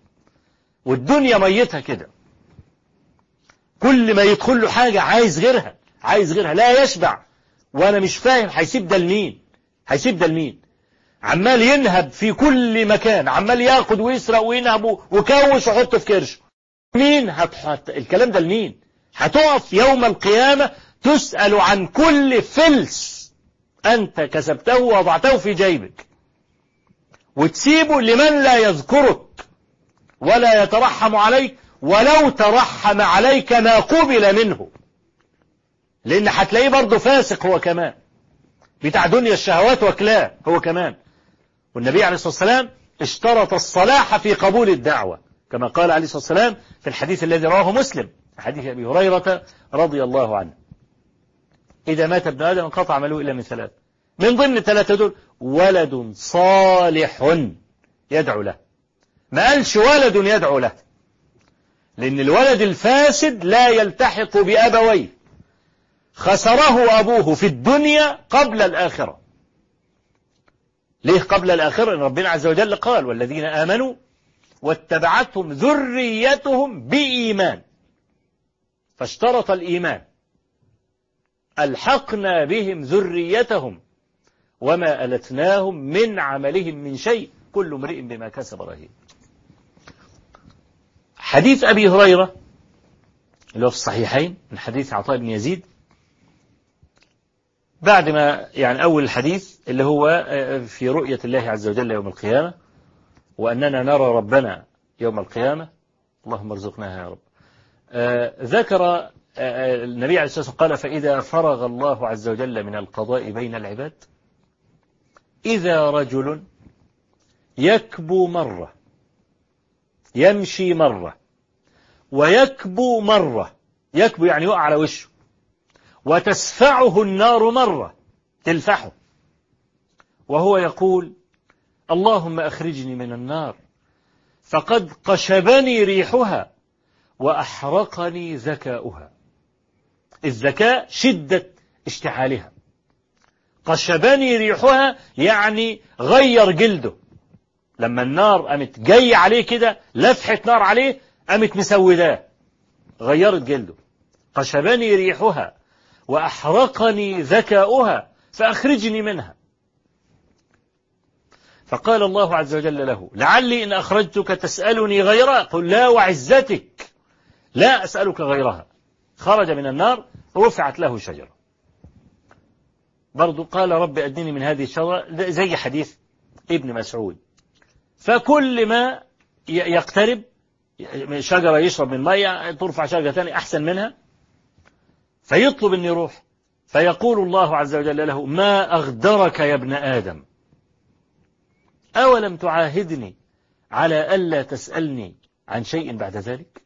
والدنيا ميتها كده. كل ما يدخل له حاجة عايز غيرها عايز غيرها. لا يشبع. وأنا مش فاهم هيسيب ده لمين؟ هيسيب ده لمين؟ عمال ينهب في كل مكان عمال ياخد ويسرق وينهب وكوش ويحط في كرشه. مين هتحط الكلام ده لمين؟ هتقف يوم القيامة تسأل عن كل فلس أنت كسبته ووضعته في جيبك. وتسيبه لمن لا يذكرك ولا يترحم عليك ولو ترحم عليك ما قبل منه. لأن هتلاقيه برضه فاسق هو كمان. بتاع دنيا الشهوات وكلاه هو كمان. والنبي عليه الصلاة والسلام اشترط الصلاح في قبول الدعوة. كما قال عليه الصلاة والسلام في الحديث الذي رواه مسلم حديث أبي هريرة رضي الله عنه. إذا مات ابن آدم انقطع عمله إلا من ثلاث. من ضمن الثلاثة دول ولد صالح يدعو له. ما قالش ولد يدعو له. لأن الولد الفاسد لا يلتحق بأبويه. خسره أبوه في الدنيا قبل الآخرة. ليه قبل الآخرة؟ إن ربنا عز وجل قال والذين آمنوا واتبعتهم ذريتهم بإيمان. فاشترط الإيمان. ألحقنا بهم ذريتهم وما ألتناهم من عملهم من شيء. كل امرئ بما كسب رهين. حديث أبي هريرة اللي هو في الصحيحين من حديث عطاء بن يزيد بعد ما يعني أول الحديث اللي هو في رؤية الله عز وجل يوم القيامة وأننا نرى ربنا يوم القيامة. اللهم ارزقنا يا رب. ذكر النبي عليه الصلاة والسلام قال فإذا فرغ الله عز وجل من القضاء بين العباد إذا رجل يكبو مرة يمشي مرة ويكبو مرة يكبو يعني يقع على وشه وتسفعه النار مرة تلفحه. وهو يقول اللهم أخرجني من النار فقد قشبني ريحها وأحرقني ذكاؤها الذكاء شدة اشتعالها. قشبني ريحها يعني غير جلده. لما النار قامت جاي عليه كده لفحة نار عليه قامت مسوداه غيرت جلده. قشبني ريحها وأحرقني ذكاؤها فأخرجني منها. فقال الله عز وجل له لعلي إن أخرجتك تسألني غيرها. قل لا وعزتك. لا أسألك غيرها. خرج من النار رفعت له شجرة. برضو قال رب أدني من هذه الشجرة. زي حديث ابن مسعود. فكل ما يقترب شجرة يشرب من مية ترفع شجرة ثانية أحسن منها. فيطلب أن يروح فيقول الله عز وجل له ما أغدرك يا ابن آدم؟ أولم تعاهدني على ألا تسألني عن شيء بعد ذلك؟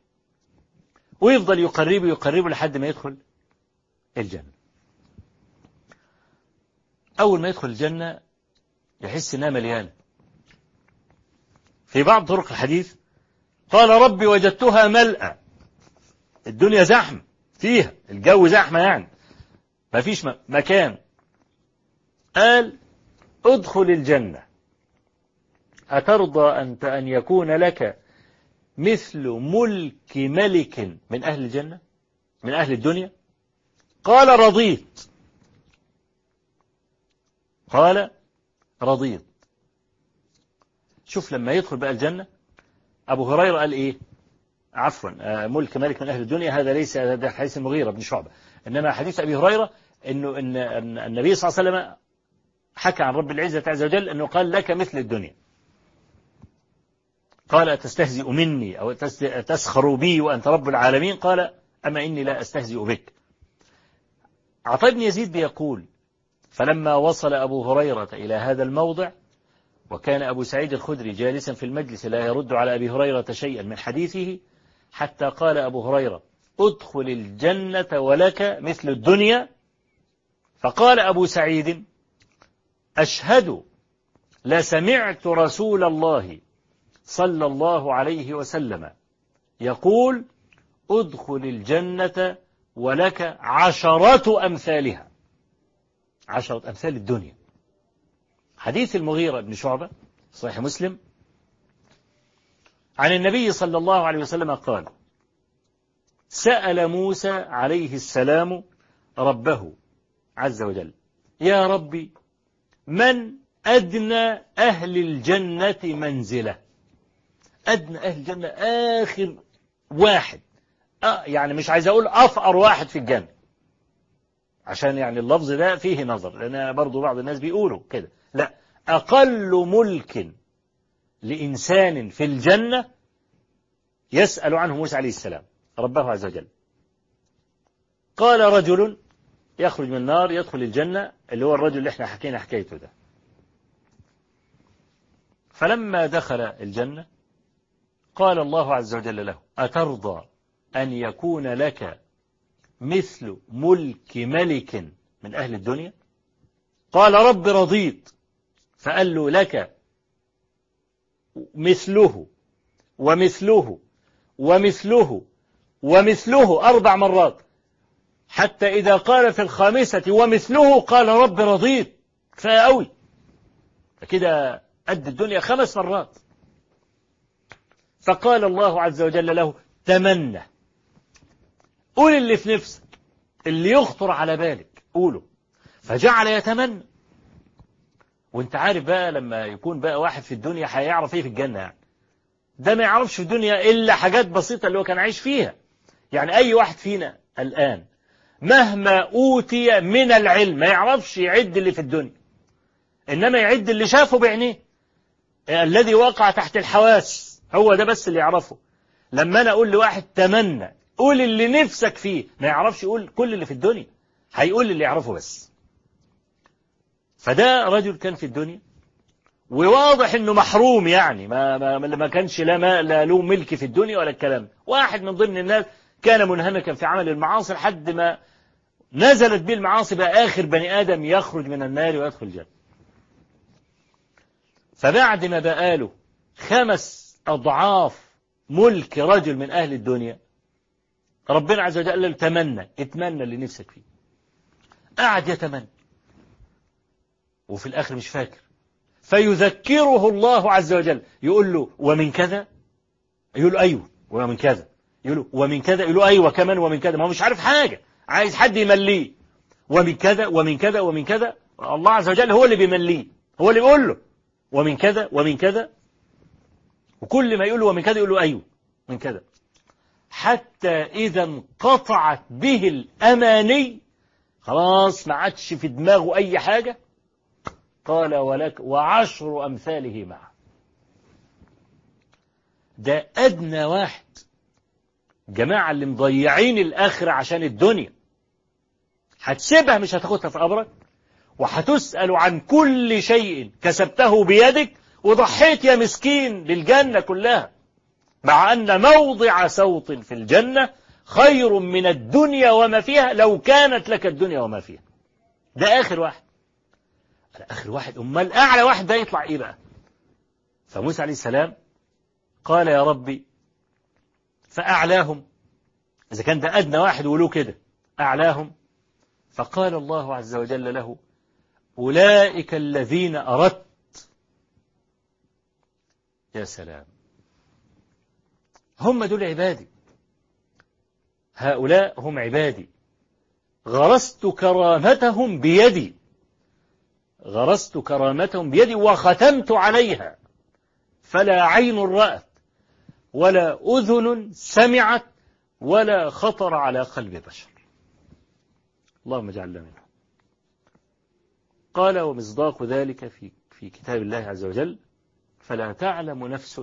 ويفضل يقربه يقربه لحد ما يدخل الجنة. أول ما يدخل الجنة يحس إنها مليانة. في بعض طرق الحديث قال ربي وجدتها ملأى الدنيا زحمة فيها. الجو زحمة يعني. ما فيش مكان. قال ادخل الجنة. أترضى أنت أن يكون لك مثل ملك ملك من أهل الجنة؟ من أهل الدنيا؟ قال رضيت. قال رضيت. شوف لما يدخل بقى الجنة أبو هريرة قال إيه؟ عفوا آه، ملك ملك من أهل الدنيا هذا ليس هذا حديث المغيرة بن شعبة. إنما حديث أبي هريرة إنه إن النبي صلى الله عليه وسلم حكى عن رب العزة عز وجل أنه قال لك مثل الدنيا. قال أتستهزئ مني أو تسخر بي وأنت رب العالمين؟ قال أما إني لا أستهزئ بك. عطاء بن يزيد بيقول فلما وصل أبو هريرة إلى هذا الموضع وكان أبو سعيد الخدري جالسا في المجلس لا يرد على أبي هريرة شيئا من حديثه حتى قال أبو هريرة ادخل الجنة ولك مثل الدنيا فقال أبو سعيد أشهد لسمعت رسول الله صلى الله عليه وسلم يقول ادخل الجنة ولك عشرة أمثالها عشرة أمثال الدنيا. حديث المغيرة بن شعبة صحيح مسلم عن النبي صلى الله عليه وسلم قال سأل موسى عليه السلام ربه عز وجل يا ربي من أدنى أهل الجنة منزلة؟ أدنى أهل الجنة آخر واحد. أه يعني مش عايز أقول أفقر واحد في الجنة. عشان يعني اللفظ ده فيه نظر لأن برضو بعض الناس بيقولوا كده. لا أقل ملك لإنسان في الجنة يسأل عنه موسى عليه السلام ربه عز وجل. قال رجل يخرج من النار يدخل الجنة اللي هو الرجل اللي إحنا حكينا حكايته ده. فلما دخل الجنة قال الله عز وجل له أترضى أن يكون لك مثل ملك ملك من أهل الدنيا؟ قال رب رضيت فقال له لك مثله ومثله ومثله ومثله أربع مرات. حتى إذا قال في الخامسة ومثله قال رب رضيت. كفاية قوي فكده قد الدنيا خمس مرات. فقال الله عز وجل له تمنى. قول اللي في نفسك اللي يخطر على بالك قوله. فجعل يتمنى. وانت عارف بقى لما يكون بقى واحد في الدنيا هيعرف إيه في الجنة يعني. ده ما يعرفش في الدنيا إلا حاجات بسيطة اللي هو كان عايش فيها. يعني أي واحد فينا الآن مهما أوتي من العلم ما يعرفش يعد اللي في الدنيا. إنما يعد اللي شافه بعينيه. الذي وقع تحت الحواس. هو ده بس اللي يعرفه. لما أنا أقول لواحد تمنى قول اللي نفسك فيه. ما يعرفش يقول كل اللي في الدنيا. هيقول اللي يعرفه بس. فده رجل كان في الدنيا وواضح إنه محروم يعني ما ما, ما كانش لا ما لا له ملك في الدنيا ولا الكلام. واحد من ضمن الناس كان منهمكا في عمل المعاصي لحد ما نزلت به المعاصي بقى آخر بني آدم يخرج من النار ويدخل الجنة. فبعد ما بقى له خمس أضعاف ملك رجل من أهل الدنيا ربنا عز وجل قال له تمنى اتمنى اللي نفسك فيه. قعد يتمنى. وفي الآخر مش فاكر. فيذكره الله عز وجل. يقول له ومن كذا؟ يقول له أيوه ومن كذا. يقولوا ومن كذا؟ يقولوا أيوة كمان ومن كذا. ما هو مش عارف حاجة. عايز حد يمليه. ومن كذا ومن كذا ومن كذا؟ الله عز وجل هو اللي بيمليه. هو اللي بيقول له ومن كذا ومن كذا؟ وكل ما يقول له ومن كذا؟ يقول له أيوة من كذا. حتى إذا انقطعت به الأماني خلاص ما عادش في دماغه أي حاجة قال ولك وعشر أمثاله معه ده أدنى واحد. جماعة اللي مضيعين الآخرة عشان الدنيا. هتسيبها مش هتاخدها في قبرك وهتسأل عن كل شيء كسبته بيدك وضحيت يا مسكين للجنة كلها. مع أن موضع سوط في الجنة خير من الدنيا وما فيها لو كانت لك الدنيا وما فيها. ده آخر واحد. آخر واحد. أمال أعلى واحد ده يطلع إيه بقى؟ فموسى عليه السلام قال يا ربي فأعلاهم. إذا كان ده أدنى واحد ولو كده. أعلاهم. فقال الله عز وجل له أولئك الذين أردت. يا سلام. هم دول عبادي. هؤلاء هم عبادي. غرست كرامتهم بيدي. غرست كرامتهم بيدي وختمت عليها. فلا عين رأت ولا أذن سمعت ولا خطر على قلب بشر. اللهم اجعلنا منه قال ومصداق ذلك في في كتاب الله عز وجل فلا تعلم نفس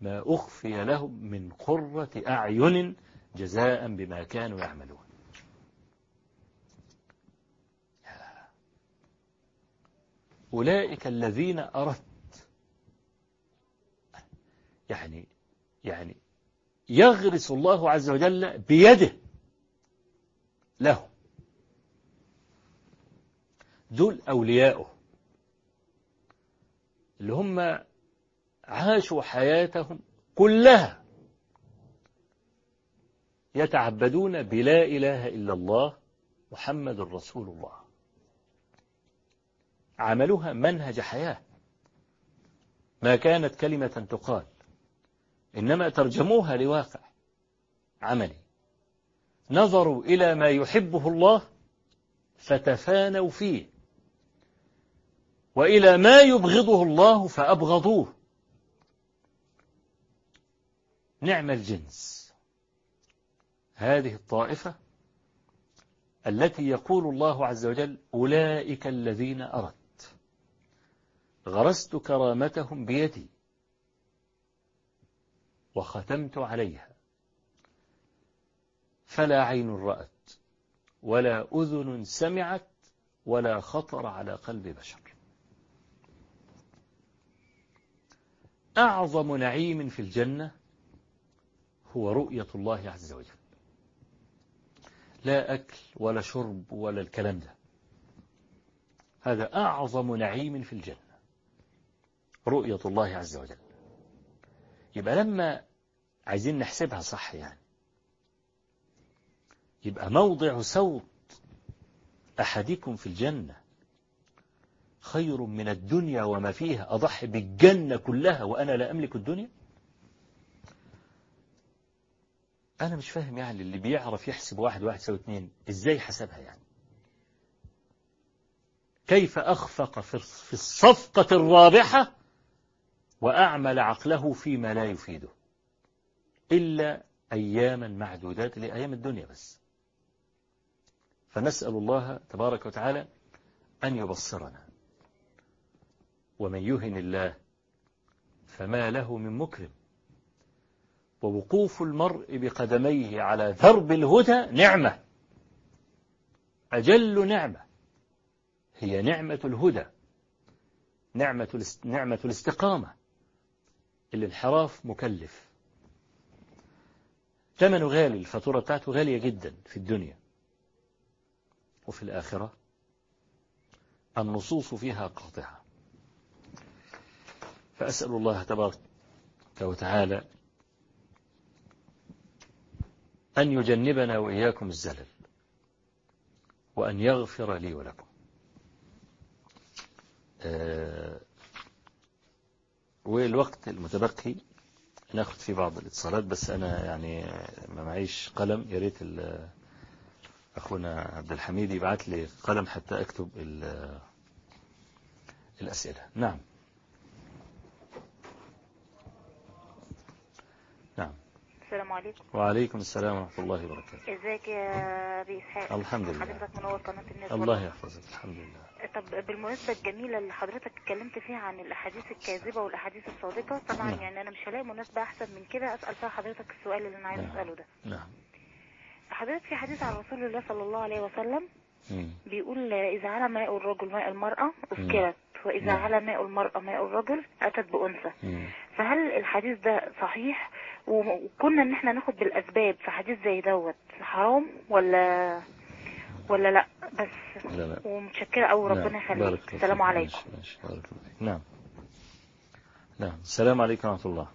ما أخفي لهم من قرة أعين جزاء بما كانوا يعملون. أولئك الذين أردت. يعني يعني يغرس الله عز وجل بيده له. دول أولياؤه. اللي هم عاشوا حياتهم كلها يتعبدون بلا إله إلا الله محمد رسول الله. عملوها منهج حياة. ما كانت كلمة تقال إنما ترجموها لواقع عملي. نظروا إلى ما يحبه الله فتفانوا فيه وإلى ما يبغضه الله فأبغضوه. نعم الجنس. هذه الطائفة التي يقول الله عز وجل أولئك الذين أردت غرست كرامتهم بيدي وختمت عليها. فلا عين رأت ولا أذن سمعت ولا خطر على قلب بشر. أعظم نعيم في الجنة هو رؤية الله عز وجل. لا أكل ولا شرب ولا الكلام ده. هذا أعظم نعيم في الجنة. رؤية الله عز وجل. يبقى لما عايزين نحسبها صح يعني يبقى موضع صوت أحدكم في الجنة خير من الدنيا وما فيها أضحي بالجنة كلها وأنا لا أملك الدنيا؟ أنا مش فاهم يعني اللي بيعرف يحسب واحد واحد سوى اتنين إزاي حسبها يعني؟ كيف أخفق في الصفقة الرابحة وأعمل عقله فيما لا يفيده. إلا أياما معدودات لأيام الدنيا بس. فنسأل الله تبارك وتعالى أن يبصرنا. ومن يهن الله فما له من مكرم. ووقوف المرء بقدميه على درب الهدى نعمة. أجل نعمة هي نعمة الهدى نعمة نعمة الاستقامة. الانحراف مكلف. ثمنه غالي الفاتورة بتاعته غالية جدا في الدنيا. وفي الآخرة النصوص فيها قاطعة. فأسأل الله تبارك وتعالى أن يجنبنا وإياكم الزلل وأن يغفر لي ولكم. أه والوقت المتبقي ناخد فيه بعض الاتصالات بس أنا يعني ما معيش قلم. يا ريت أخونا عبد الحميد يبعت لي قلم حتى أكتب ال- الأسئلة. نعم. نعم. السلام عليكم. وعليكم السلام ورحمة الله وبركاته. إزيك يا أبي إسحاق؟ الحمد لله. حضرتك منور قناة الناس الله. يحفظك. الحمد لله. طب بالمناسبة الجميلة اللي حضرتك اتكلمت فيها عن الأحاديث الكاذبة والأحاديث الصادقة طبعا نعم. يعني أنا مش هلاقي مناسبة أحسن من كده أسأل فيها حضرتك السؤال اللي أنا عايز نعم. أسأله ده نعم حضرتك في حديث عن رسول الله صلى الله عليه وسلم مم. بيقول إذا على ماء الرجل ماء المرأة اسكرت وإذا نعم. على ماء المرأة ماء الرجل أتت بأنثى مم. فهل الحديث ده صحيح وكنا إن إحنا ناخد بالأسباب في حديث زي دوت حرام ولا ولا لأ بس لا لا. ومتشكرة قوي ربنا نعم. يخليك. بارك الله السلام فيك. عليكم. ماشي ماشي. بارك الله فيك. نعم. نعم. السلام عليكم ورحمة الله.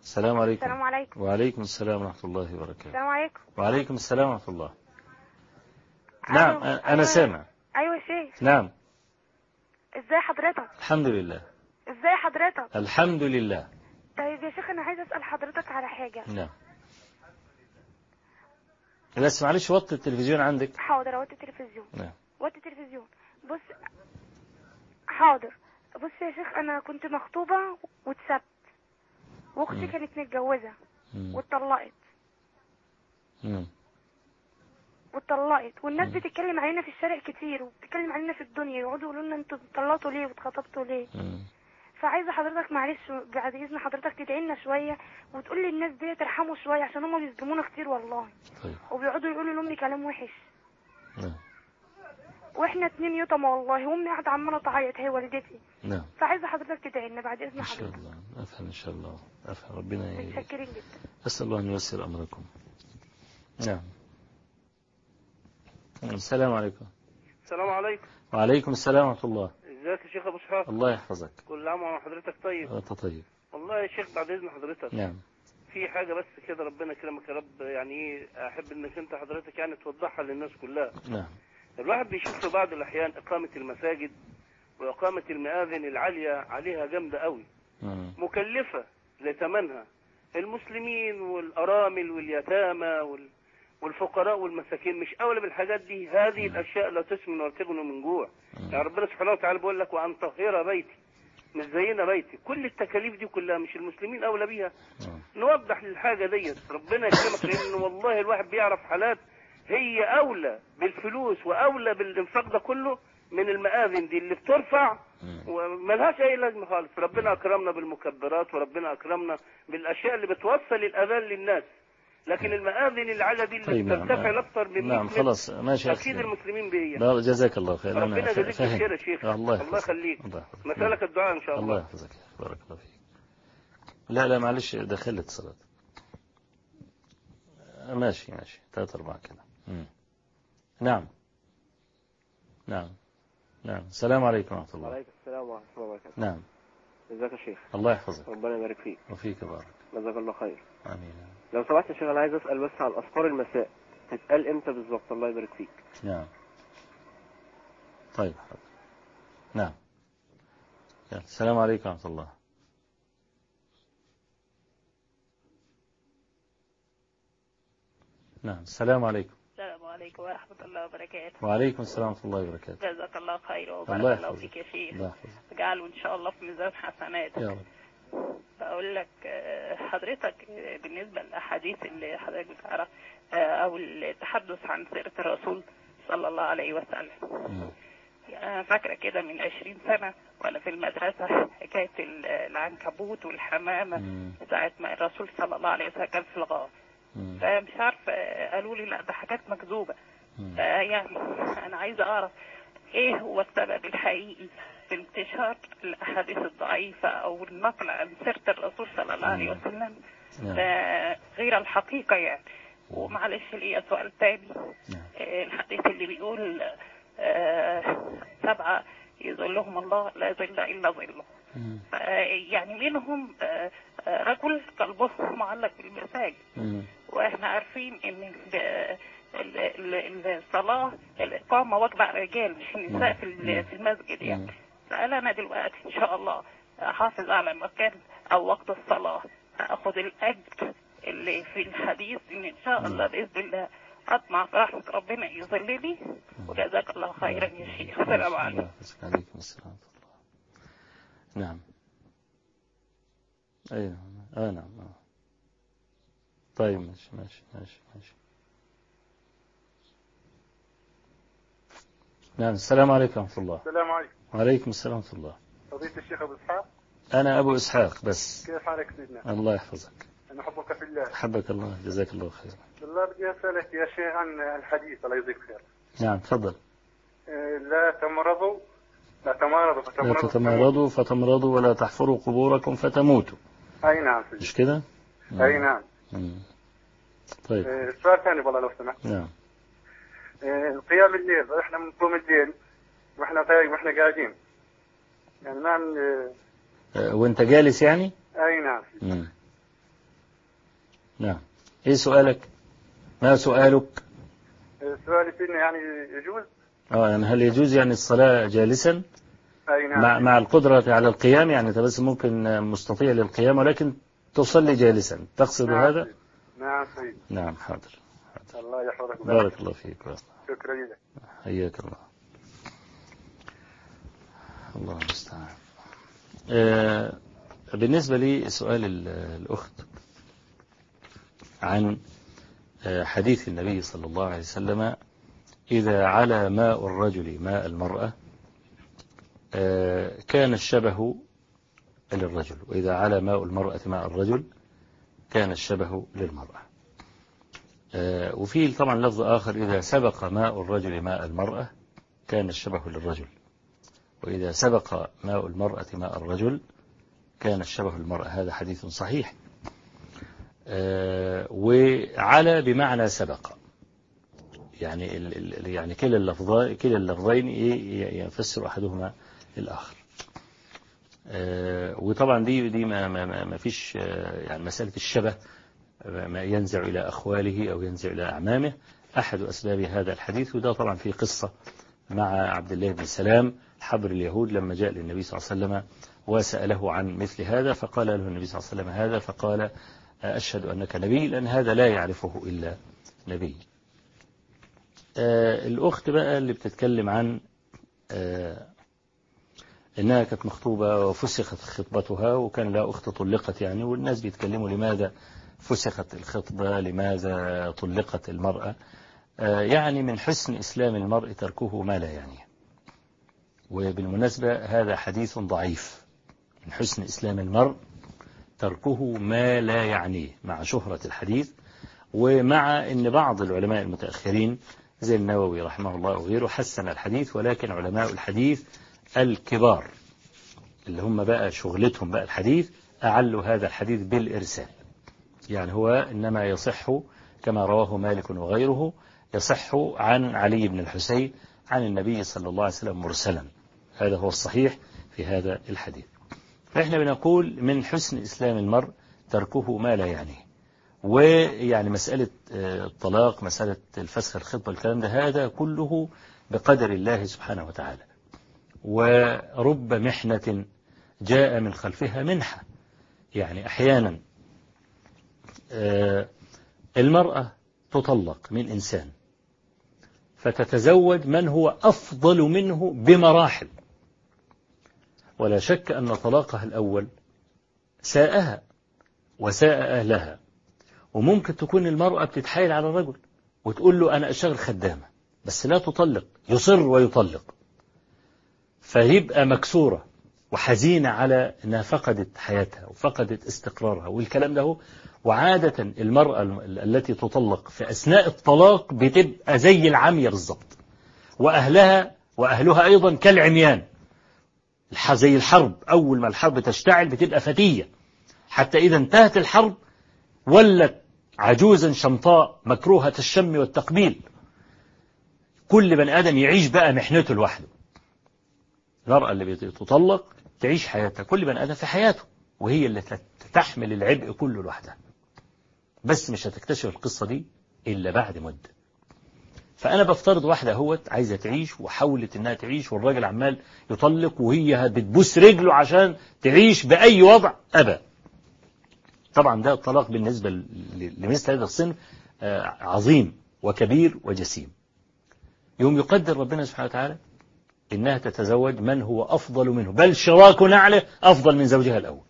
السلام عليكم. السلام عليكم. وعليكم السلام ورحمة الله وبركاته. السلام عليكم. وعليكم السلام ورحمة الله. نعم أيوة. أنا سامع. أيوه يا شيخ. نعم. إزاي حضرتك؟ الحمد لله. إزاي حضرتك؟ الحمد لله. طيب يا شيخ أنا عايز أسأل حضرتك على حاجة. نعم. بس معلش وطي التلفزيون عندك. حاضر اوطي التلفزيون. نعم. وطي التلفزيون. بص حاضر. بص يا شيخ أنا كنت مخطوبة واتسبت. وأختي. كانت متجوزة مم. واتطلقت. واتطلقت. والناس مم. بتتكلم علينا في الشارع كتير وبتتكلم علينا في الدنيا. يقعدوا يقولوا لنا أنتوا اتطلقتوا ليه؟ واتخطبتوا ليه؟ مم. فعايزة حضرتك معلش بعد إذن حضرتك تدعي لنا شوية وتقول لي الناس دي ترحموا شوية عشان هم بيظلمونا كتير والله. طيب. وبيقعدوا يقولوا لأمي كلام وحش. نعم. وإحنا اتنين يتامى والله وأمي قاعدة عمالة تعيط هي والدتي. نعم. فعايزة حضرتك تدعي لنا بعد إذن إن شاء حضرتك. الله. أفهم إن شاء الله. أفهم. ربنا متشكرين جدا. أسأل الله أن ييسر أمركم. نعم السلام عليكم. السلام عليكم. وعليكم السلام ورحمة الله. ازيك يا شيخ أبو اسحاق الله يحفظك. كل عام وحضرتك طيب. أنت طيب. والله يا شيخ بعد إذن حضرتك. نعم. في حاجة بس كده ربنا يكرمك يا رب يعني إيه أحب إنك أنت حضرتك يعني توضحها للناس كلها. نعم. الواحد بيشوف في بعض الأحيان إقامة المساجد وإقامة المآذن العالية عليها جامدة قوي. مم. مكلفة لثمنها المسلمين والأرامل واليتامى وال والفقراء والمساكين مش أولى بالحاجات دي. هذه الأشياء لا تسمن ولا تغني من جوع. يعني ربنا سبحانه وتعالى بيقول لك وأن طهر بيتي مش زينا بيتي. كل التكاليف دي كلها مش المسلمين أولى بيها. نوضح للحاجة ديت. ربنا يكرمك لأن والله الواحد بيعرف حالات هي أولى بالفلوس وأولى بالإنفاق ده كله من المآذن دي اللي بترفع. وملهاش أي لازمة خالص. ربنا أكرمنا بالمكبرات وربنا أكرمنا بالأشياء اللي بتوصل الأذان للناس. لكن المآذن العاليه دي اللي طيب نعم. بترتفع نعم. لاكثر من نعم 100 خلاص ماشي. أكيد المسلمين بهي لا جزاك الله خير. ربنا يجزيك بالخير يا شيخ. الله الله يخليك. مسألك الدعاء إن شاء الله. الله يحفظك. بارك الله فيك. لا لا معلش دخل اتصالات ماشي ماشي. ثلاثة أربعة كده. نعم. نعم. نعم. السلام عليكم ورحمة الله. وعليكم السلام ورحمة الله وبركاته. نعم. ازيك يا شيخ الله يحفظك. ربنا يبارك فيك. وفيك بارك. جزاك الله خير. آمين. لو سمحت يا شيخ أنا عايز أسأل بس عن اذكار المساء. تتقال إمتى بالظبط؟ الله يبارك فيك. نعم. طيب حاضر. نعم. يلا. السلام عليكم ورحمة الله. نعم السلام عليكم. السلام عليكم ورحمة الله وبركاته. وعليكم السلام ورحمة الله وبركاته. جزاك الله خير الله وبارك الله. فيك يا شيخ. الله يحفظك. اجعله إن شاء الله في ميزان حسناتك يا رب. بقول لك آه، حضرتك آه، بالنسبة للأحاديث اللي حضرتك بتعرف آه، أو التحدث عن سيرة الرسول صلى الله عليه وسلم مم. أنا فاكرة كده من 20 سنة وأنا في المدرسة حكاية ال- العنكبوت والحمامة. ساعة ما الرسول صلى الله عليه وسلم كان في الغار. فمش عارفة قالوا لي لا ده حاجات مكذوبة مم. فيعني أنا عايزة أعرف إيه هو السبب الحقيقي في انتشار الأحاديث الضعيفة أو النقل عن سيرة الرسول صلى الله عليه مم. وسلم. نعم. آه، غير الحقيقة يعني. ومعلش ليا سؤال تاني. نعم. آه، الحديث اللي بيقول آه، سبعة يظلهم الله لا ظل إلا ظله. يعني منهم رجل قلبه معلق بالمساجد. وإحنا عارفين إن ال- ال- ال- الصلاة الإقامة واجبة على الرجال مش النساء في ال- في المسجد يعني. فهل أنا دلوقتي إن شاء الله. احافظ على مكان أو وقت الصلاة. أخذ الأجر اللي في الحديث إن ان شاء الله بإذن الله. أطمع في رحمة ربنا. يظلني وجزاك الله خيرا يا شيخ. السلام عليكم. عليكم السلام نعم. أيوة آه نعم. آه. طيب ماشي ماشي ماشي ماشي. نعم. السلام عليكم ورحمة الله. السلام عليكم. وعليكم السلام ورحمة الله. فضيلة الشيخ أبو إسحاق. أنا أبو إسحاق بس. كيف حالك سيدنا؟ الله يحفظك. أنا أحبك في الله. حبك الله. جزاك الله خير. والله بدي أسألك يا شيخ عن الحديث. الله يجزيك خير. نعم تفضل. آه، لا تمرضوا. لا تمرضوا لا فتمرضوا. تتمرضوا فتمرضوا ولا تحفروا قبوركم فتموتوا. أي نعم سيدي مش كده؟ أي نعم. مم. طيب. آه، سؤال ثاني والله لو سمحت. نعم. آه، قيام الليل إحنا بنقوم الليل. وإحنا طايق وإحنا قاعدين. يعني ما من آه، وانت جالس يعني؟ أي نعم. مم. نعم. إيه سؤالك؟ ما سؤالك؟ آه، سؤالي سيدنا يعني يجوز؟ آه يعني هل يجوز يعني الصلاة جالسا؟ أي نعم. مع, مع القدرة على القيام يعني انت بس ممكن مستطيع للقيام ولكن تصلي جالسا. تقصد نعم. هذا. نعم سيدي نعم حاضر. الله يحفظك. بارك الله فيك. شكرا لك. حياك الله. الله المستعان. آه، بالنسبة لي سؤال ال- الأخت عن آه، حديث النبي صلى الله عليه وسلم إذا على ماء الرجل ماء المرأة آه، كان الشبه للرجل وإذا على ماء المرأة ماء الرجل كان الشبه للمرأة. آه، وفي طبعا لفظ آخر إذا سبق ماء الرجل ماء المرأة كان الشبه للرجل. وإذا سبق ماء المرأة ماء الرجل كان الشبه للمرأة هذا حديث صحيح. آه، وعلى بمعنى سبق. يعني يعني كلا اللفظين كلا اللفظين يفسر أحدهما الآخر آه، وطبعا دي دي ما ما ما فيش آه، يعني مسألة الشبه ما ينزع إلى أخواله أو ينزع إلى أعمامه. أحد أسباب هذا الحديث وده طبعا في قصة مع عبد الله بن سلام. حبر اليهود لما جاء للنبي صلى الله عليه وسلم وسأله عن مثل هذا فقال له النبي صلى الله عليه وسلم هذا فقال أشهد أنك نبي لأن هذا لا يعرفه إلا نبي. آه، الأخت بقى اللي بتتكلم عن آه، إنها كانت مخطوبة وفسخت خطبتها وكان لها أخت طلقت يعني والناس بيتكلموا لماذا فسخت الخطبة لماذا طلقت المرأة؟ آه، يعني من حسن إسلام المرء تركه ما لا يعنيه وبالمناسبة هذا حديث ضعيف من حسن إسلام المرء تركه ما لا يعنيه مع شهرة الحديث ومع أن بعض العلماء المتأخرين زي النووي رحمه الله وغيره حسن الحديث ولكن علماء الحديث الكبار اللي هم بقى شغلتهم بقى الحديث أعلوا هذا الحديث بالإرسال. يعني هو إنما يصح كما رواه مالك وغيره يصح عن علي بن الحسين عن النبي صلى الله عليه وسلم مرسلا. هذا هو الصحيح في هذا الحديث. فإحنا بنقول من حسن إسلام المرء تركه ما لا يعنيه. ويعني مسألة آه، الطلاق مسألة الفسخ الخطبة الكلام ده هذا كله بقدر الله سبحانه وتعالى. ورب محنة جاء من خلفها منحة. يعني أحيانا آه، المرأة تطلق من إنسان فتتزوج من هو أفضل منه بمراحل. ولا شك أن طلاقها الأول ساءها وساء أهلها. وممكن تكون المرأة بتتحايل على الرجل وتقول له أنا أشتغل خدامة بس لا تطلق يصر ويطلق. فيبقى مكسورة وحزينة على أنها فقدت حياتها وفقدت استقرارها. والكلام ده وعادة المرأة ال- التي تطلق في أثناء الطلاق بتبقى زي العمية بالظبط وأهلها وأهلها أيضا كالعميان. زي الحرب. أول ما الحرب تشتعل بتبقى فتية. حتى إذا انتهت الحرب ولت عجوزا شمطاء مكروهة الشم والتقبيل. كل بني آدم يعيش بقى محنته لوحده. المرأة اللي بتطلق تعيش حياتها. كل بني آدم في حياته. وهي اللي تحمل العبء كله لوحدها. بس مش هتكتشف القصة دي إلا بعد مدة. فأنا بفترض واحدة أهوت عايزة تعيش وحاولت إنها تعيش والراجل عمال يطلق وهي بتبوس رجله عشان تعيش بأي وضع أبى. طبعا ده الطلاق بالنسبة لمثل هذا الصنف آه، عظيم وكبير وجسيم. يوم يقدر ربنا سبحانه وتعالى إنها تتزوج من هو أفضل منه بل شراك نعله أفضل من زوجها الأول.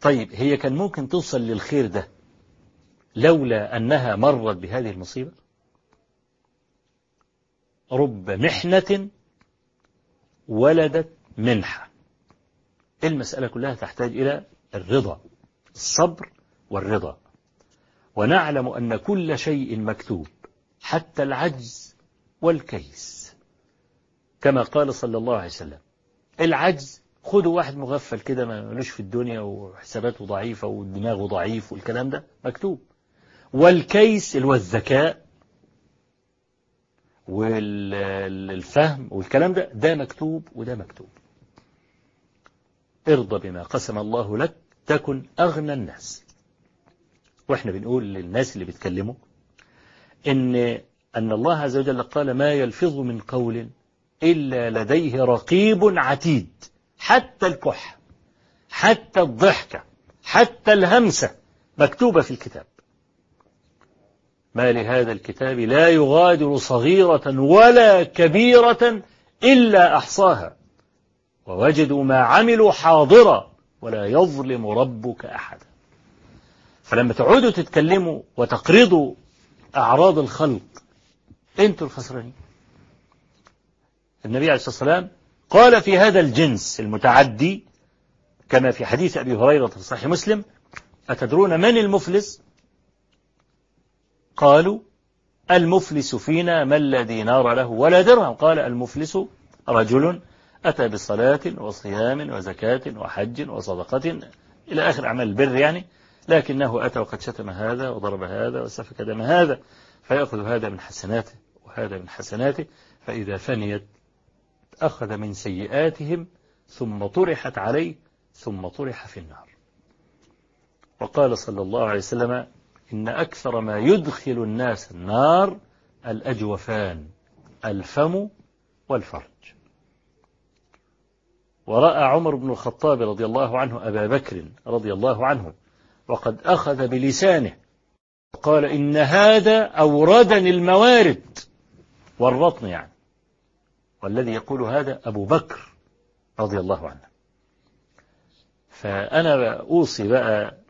طيب هي كان ممكن توصل للخير ده لولا أنها مرت بهذه المصيبة؟ رب محنة ولدت منحة. المسألة كلها؟ تحتاج إلى الرضا الصبر والرضا. ونعلم أن كل شيء مكتوب حتى العجز والكيس. كما قال صلى الله عليه وسلم العجز خدوا واحد مغفل كده ملوش في الدنيا وحساباته ضعيفة ودماغه ضعيف والكلام ده مكتوب. والكيس اللي هو الذكاء والفهم والكلام ده ده مكتوب وده مكتوب. ارضى بما قسم الله لك تكن أغنى الناس. وإحنا بنقول للناس اللي بيتكلموا إن أن الله عز وجل قال ما يلفظ من قول إلا لديه رقيب عتيد حتى الكح حتى الضحكة حتى الهمسة مكتوبة في الكتاب. ما لهذا الكتاب لا يغادر صغيرة ولا كبيرة إلا أحصاها. ووجدوا ما عملوا حاضرا ولا يظلم ربك أحدا. فلما تقعدوا تتكلموا وتقرضوا أعراض الخلق أنتوا الخسرانين. النبي عليه الصلاة والسلام قال في هذا الجنس المتعدي كما في حديث أبي هريرة في صحيح مسلم أتدرون من المفلس؟ قالوا المفلس فينا من لا دينار له ولا درهم. قال المفلس رجل أتى بصلاة وصيام وزكاة وحج وصدقة إلى آخر أعمال البر يعني لكنه أتى وقد شتم هذا وضرب هذا وسفك دم هذا فيأخذ هذا من حسناته وهذا من حسناته فإذا فنيت أخذ من سيئاتهم ثم طرحت عليه ثم طرح في النار. وقال صلى الله عليه وسلم إن أكثر ما يدخل الناس النار الأجوفان الفم والفرج. ورأى عمر بن الخطاب رضي الله عنه أبا بكر رضي الله عنه وقد أخذ بلسانه وقال إن هذا أوردني الموارد والرطن يعني. والذي يقول هذا أبو بكر رضي الله عنه. فأنا أوصي بقى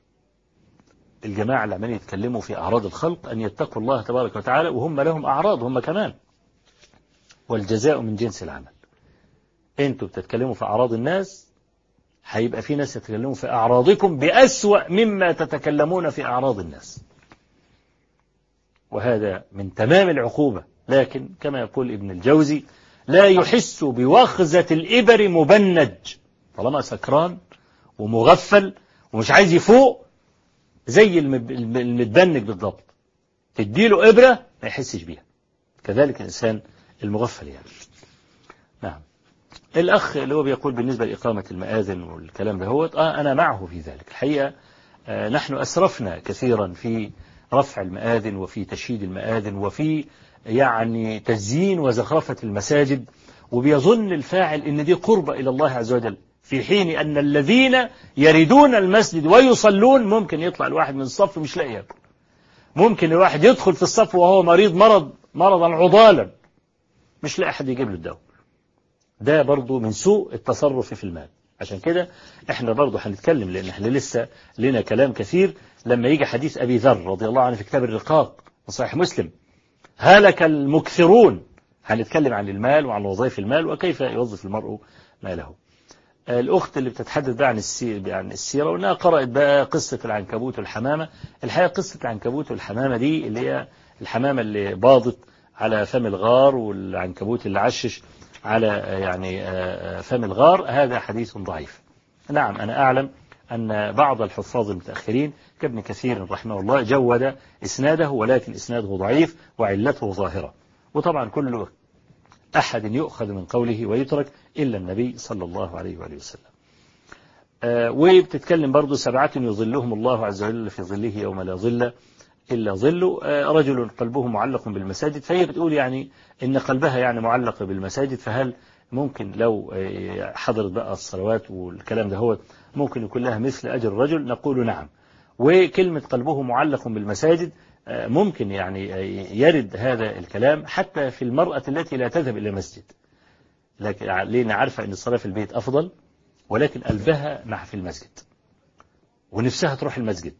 الجماعة اللي عمالين يتكلموا في أعراض الخلق أن يتقوا الله تبارك وتعالى وهم لهم أعراض هم كمان. والجزاء من جنس العمل. أنتوا بتتكلموا في أعراض الناس هيبقى في ناس يتكلموا في أعراضكم بأسوأ مما تتكلمون في أعراض الناس. وهذا من تمام العقوبة. لكن كما يقول ابن الجوزي لا يحس بوخزة الإبر مبنج. طالما سكران ومغفل ومش عايز يفوق زي المتبنج بالضبط. تديله إبرة ما يحسش بيها. كذلك الإنسان المغفل يعني. نعم. الأخ اللي هو بيقول بالنسبة لإقامة المآذن والكلام ده هو آه أنا معه في ذلك. الحقيقة آه نحن أسرفنا كثيرا في رفع المآذن وفي تشييد المآذن وفي يعني تزيين وزخرفة المساجد وبيظن الفاعل إن دي قربة إلى الله عز وجل. في حين أن الذين يردون المسجد ويصلون ممكن يطلع الواحد من الصف مش لاقي ياكل. ممكن الواحد يدخل في الصف وهو مريض مرض مرضا عضالا مش لاقي حد يجيب له الدواء. ده برضو من سوء التصرف في المال. عشان كده إحنا برضو هنتكلم لأن إحنا لسه لنا كلام كثير. لما يجي حديث أبي ذر رضي الله عنه في كتاب الرقاق صحيح مسلم هلك المكثرون. هنتكلم عن المال وعن وظائف المال وكيف يوظف المرء ماله. الأخت اللي بتتحدث بقى عن السيرة, عن السيرة وإنها قرأت بقى قصة العنكبوت والحمامة. الحقيقة قصة العنكبوت والحمامة دي اللي هي الحمامة اللي باضت على فم الغار والعنكبوت اللي عشش على يعني فم الغار. هذا حديث ضعيف. نعم أنا أعلم أن بعض الحفاظ المتأخرين كابن كثير رحمه الله جود إسناده ولكن إسناده ضعيف وعلته ظاهرة. وطبعا كل أحد يؤخذ من قوله ويترك إلا النبي صلى الله عليه وآله وسلم. آه وبتتكلم برضو سبعة يظلهم الله عز وجل في ظله يوم لا ظل إلا ظله آه، رجل قلبه معلق بالمساجد فهي بتقول يعني إن قلبها يعني معلق بالمساجد فهل ممكن لو آه، حضرت بقى الصلوات والكلام ده هو ممكن يكون لها مثل أجر الرجل؟ نقول نعم. وكلمة قلبه معلق بالمساجد ممكن يعني يرد هذا الكلام حتى في المرأة التي لا تذهب إلى المسجد. لكن لأن عارفة أن الصلاة في البيت أفضل ولكن قلبها مع في المسجد. ونفسها تروح المسجد.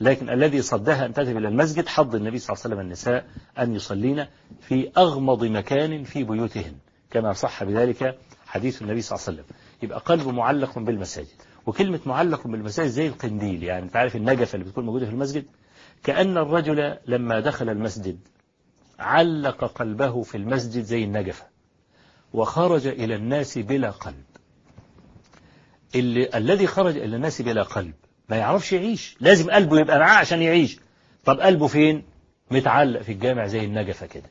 لكن الذي صدها أن تذهب إلى المسجد حض النبي صلى الله عليه وسلم النساء أن يصلين في أغمض مكان في بيوتهن كما صح بذلك حديث النبي صلى الله عليه وسلم. يبقى قلبه معلق بالمساجد. وكلمة معلق بالمساجد زي القنديل يعني انت عارف النجفة اللي بتكون موجودة في المسجد؟ كأن الرجل لما دخل المسجد علق قلبه في المسجد زي النجفة وخرج إلى الناس بلا قلب. اللي الذي خرج إلى الناس بلا قلب ما يعرفش يعيش. لازم قلبه يبقى معاه عشان يعيش. طب قلبه فين؟ متعلق في الجامع زي النجفة كده.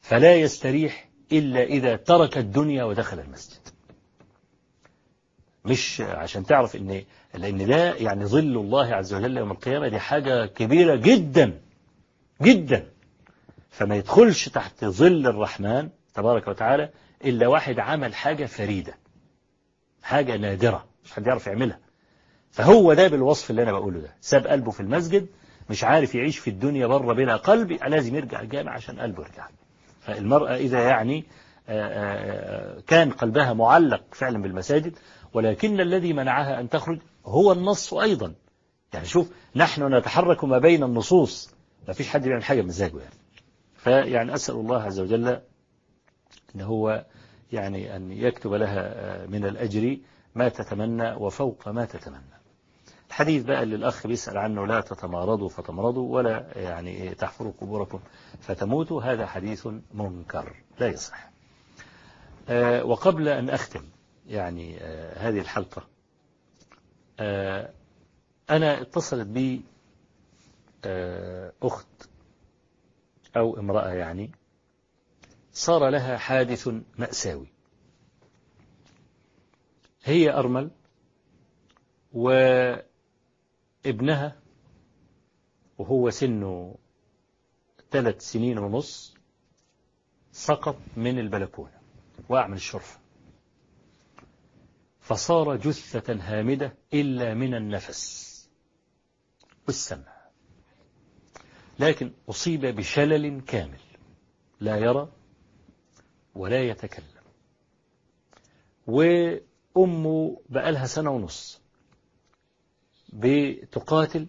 فلا يستريح إلا إذا ترك الدنيا ودخل المسجد. مش عشان تعرف إن لأن ده يعني ظل الله عز وجل يوم القيامة دي حاجة كبيرة جدا جدا. فما يدخلش تحت ظل الرحمن تبارك وتعالى إلا واحد عمل حاجة فريدة حاجة نادرة مش حد يعرف يعملها. فهو ده بالوصف اللي أنا بقوله ده. ساب قلبه في المسجد مش عارف يعيش في الدنيا بره بلا قلب لازم يرجع الجامع عشان قلبه يرجع. فالمرأة إذا يعني كان قلبها معلق فعلا بالمساجد ولكن الذي منعها أن تخرج هو النص أيضا. يعني شوف نحن نتحرك ما بين النصوص. ما فيش حد بيعمل حاجة بمزاجه يعني. فيعني أسأل الله عز وجل أن هو يعني أن يكتب لها من الأجر ما تتمنى وفوق ما تتمنى. الحديث بقى اللي الأخ بيسأل عنه لا تتمارضوا فتمرضوا ولا يعني تحفروا قبوركم فتموتوا هذا حديث منكر لا يصح. وقبل أن أختم يعني هذه الحلقة. أنا اتصلت بي أخت أو امرأة يعني صار لها حادث مأساوي. هي أرمل وابنها وهو سنه ثلاث سنين ونص سقط من البلكونة وقع من الشرفة. فصار جثة هامدة إلا من النفس والسمع. لكن أصيب بشلل كامل لا يرى ولا يتكلم. وأمه بقالها سنة ونص بتقاتل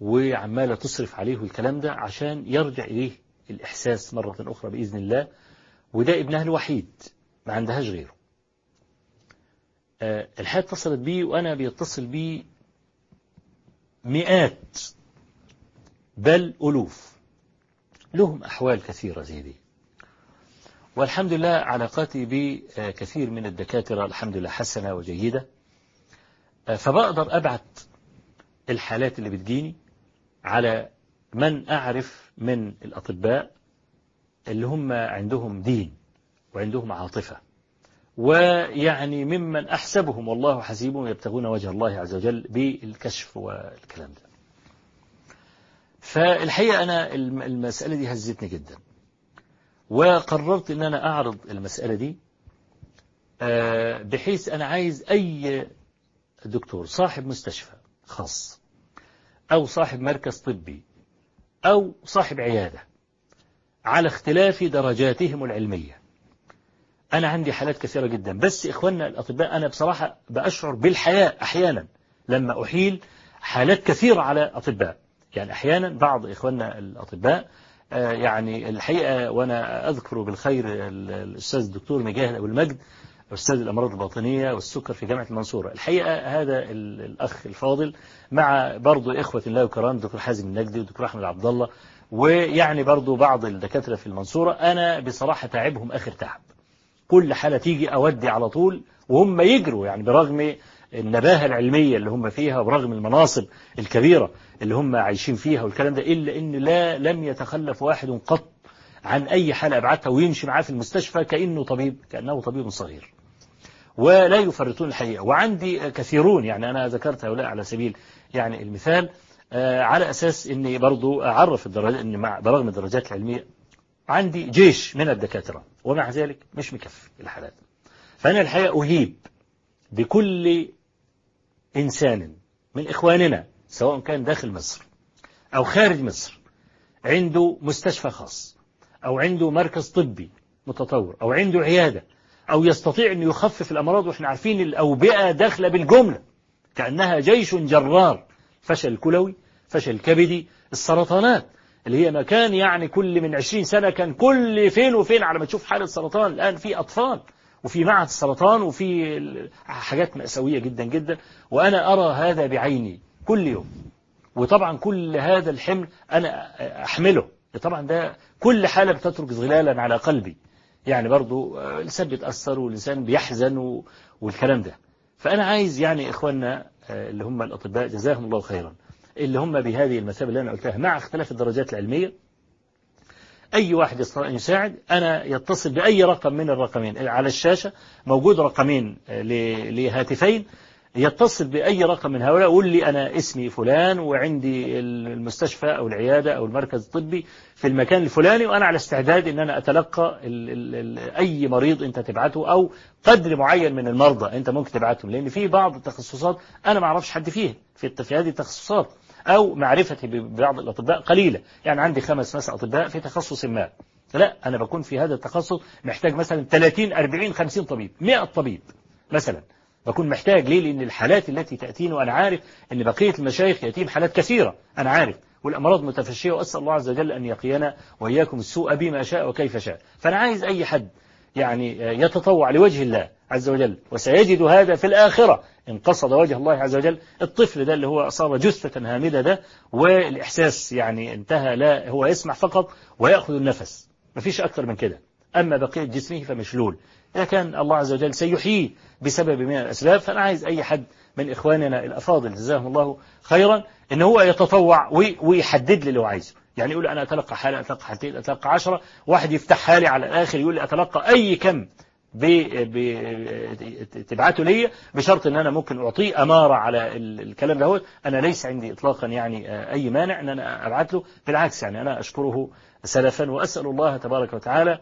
وعمالة تصرف عليه الكلام ده عشان يرجع إليه الإحساس مرة أخرى بإذن الله وده ابنها الوحيد ما عندهاش غيره. الحياة اتصلت بي وأنا بيتصل بي مئات بل ألوف. لهم أحوال كثيرة زي دي. والحمد لله علاقاتي بكثير من الدكاترة الحمد لله حسنة وجيدة. فبقدر أبعت الحالات اللي بتجيني على من أعرف من الأطباء اللي هم عندهم دين وعندهم عاطفة. ويعني ممن أحسبهم والله حسيبهم يبتغون وجه الله عز وجل بالكشف والكلام ده. فالحقيقة أنا المسألة دي هزتني جدا. وقررت أن أنا أعرض المسألة دي بحيث أنا عايز أي دكتور صاحب مستشفى خاص أو صاحب مركز طبي أو صاحب عيادة على اختلاف درجاتهم العلمية أنا عندي حالات كثيرة جدا. بس إخواننا الأطباء أنا بصراحة بأشعر بالحياة أحيانا لما أحيل حالات كثيرة على أطباء. يعني أحيانا بعض إخواننا الأطباء يعني الحقيقة وأنا أذكر بالخير الأستاذ الدكتور مجاهد أبو المجد أستاذ الأمراض الباطنية والسكر في جامعة المنصورة. الحقيقة هذا الأخ الفاضل مع برضو إخوة الله وكرام دكتور حازم النجدي ودكتور أحمد عبد الله ويعني برضو بعض الدكاترة في المنصورة. أنا بصراحة تعبهم آخر تعب. كل حالة تيجي أودي على طول وهم يجروا يعني برغم النباهة العلمية اللي هم فيها وبرغم المناصب الكبيرة اللي هم عايشين فيها والكلام ده إلا إن لا لم يتخلف واحد قط عن أي حالة أبعتها ويمشي معاه في المستشفى كأنه طبيب كأنه طبيب صغير. ولا يفرطون الحقيقة. وعندي كثيرون يعني أنا ذكرت هؤلاء على سبيل يعني المثال آه، على أساس أني برضو أعرف الدرجات مع برغم الدرجات العلمية عندي جيش من الدكاترة ومع ذلك مش مكفي الحالات. فأنا الحقيقة أهيب بكل إنسان من إخواننا سواء كان داخل مصر أو خارج مصر عنده مستشفى خاص أو عنده مركز طبي متطور أو عنده عيادة أو يستطيع أن يخفف الأمراض. وإحنا عارفين الأوبئة داخلة بالجملة كأنها جيش جرار فشل كلوي فشل كبدي السرطانات. اللي هي مكان يعني كل من 20 سنة كان كل فين وفين على ما تشوف حالة سرطان الآن في أطفال وفي معهد السرطان وفي حاجات مأساوية جدا جدا. وأنا أرى هذا بعيني كل يوم. وطبعا كل هذا الحمل أنا أحمله. طبعا ده كل حالة بتترك ظلالا على قلبي. يعني برضو آه، الإنسان بيتأثر والإنسان بيحزن والكلام ده. فأنا عايز يعني إخواننا آه، اللي هم الأطباء جزاهم الله خيرا. اللي هم بهذه المثابة اللي أنا قلتها مع اختلاف الدرجات العلمية أي واحد يستطيع أن يساعد أنا يتصل بأي رقم من الرقمين على الشاشة موجود رقمين آه، لهاتفين يتصل بأي رقم من هؤلاء يقول لي أنا اسمي فلان وعندي المستشفى أو العيادة أو المركز الطبي في المكان الفلاني وأنا على استعداد أن أنا أتلقى ال ال ال أي مريض أنت تبعته أو قدر معين من المرضى أنت ممكن تبعتهم لأن في بعض التخصصات أنا ما أعرفش حد فيها في في هذه التخصصات. أو معرفتي ببعض الأطباء قليلة. يعني عندي خمس مثلا أطباء في تخصص ما. لا أنا بكون في هذا التخصص محتاج مثلا 30 40 50 طبيب 100 طبيب مثلا. بكون محتاج ليه؟ لأن الحالات التي تأتيني وأنا عارف أن بقية المشايخ يأتيهم حالات كثيرة أنا عارف. والأمراض متفشية وأسأل الله عز وجل أن يقينا وإياكم السوء بما شاء وكيف شاء. فأنا عايز أي حد يعني يتطوع لوجه الله عز وجل وسيجد هذا في الآخرة. إن قصد وجه الله عز وجل الطفل ده اللي هو صار جثة هامدة ده والإحساس يعني انتهى لا هو يسمع فقط ويأخذ النفس. مفيش أكثر من كده. أما بقية جسمه فمشلول. إذا كان الله عز وجل سيحييه بسبب من الأسباب فأنا عايز أي حد من إخواننا الأفاضل جزاهم الله خيرا إن هو يتطوع وي- ويحدد لي اللي هو عايزه. يعني يقول أنا أتلقى حالة أتلقى حالتين أتلقى عشرة واحد يفتح حالي على الآخر يقول لي أتلقى أي كم تبعته لي بشرط إن أنا ممكن أعطيه أمارة على ال- الكلام ده أنا ليس عندي اطلاقا يعني أي مانع إن أنا أبعت له. بالعكس يعني أنا أشكره سلفا وأسأل الله تبارك وتعالى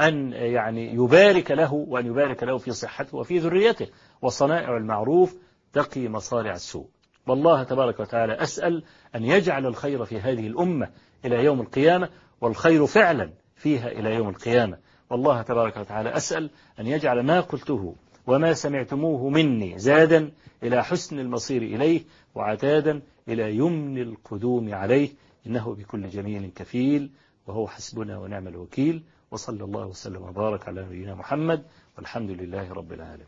أن يعني يبارك له وأن يبارك له في صحته وفي ذريته وصنائع المعروف تقي مصارع السوء. والله تبارك وتعالى أسأل أن يجعل الخير في هذه الأمة إلى يوم القيامة والخير فعلا فيها إلى يوم القيامة. والله تبارك وتعالى أسأل أن يجعل ما قلته وما سمعتموه مني زادا إلى حسن المصير إليه وعتادا إلى يمن القدوم عليه. إنه بكل جميل كفيل وهو حسبنا ونعم الوكيل. وصلى الله وسلم وبارك على نبينا محمد والحمد لله رب العالمين.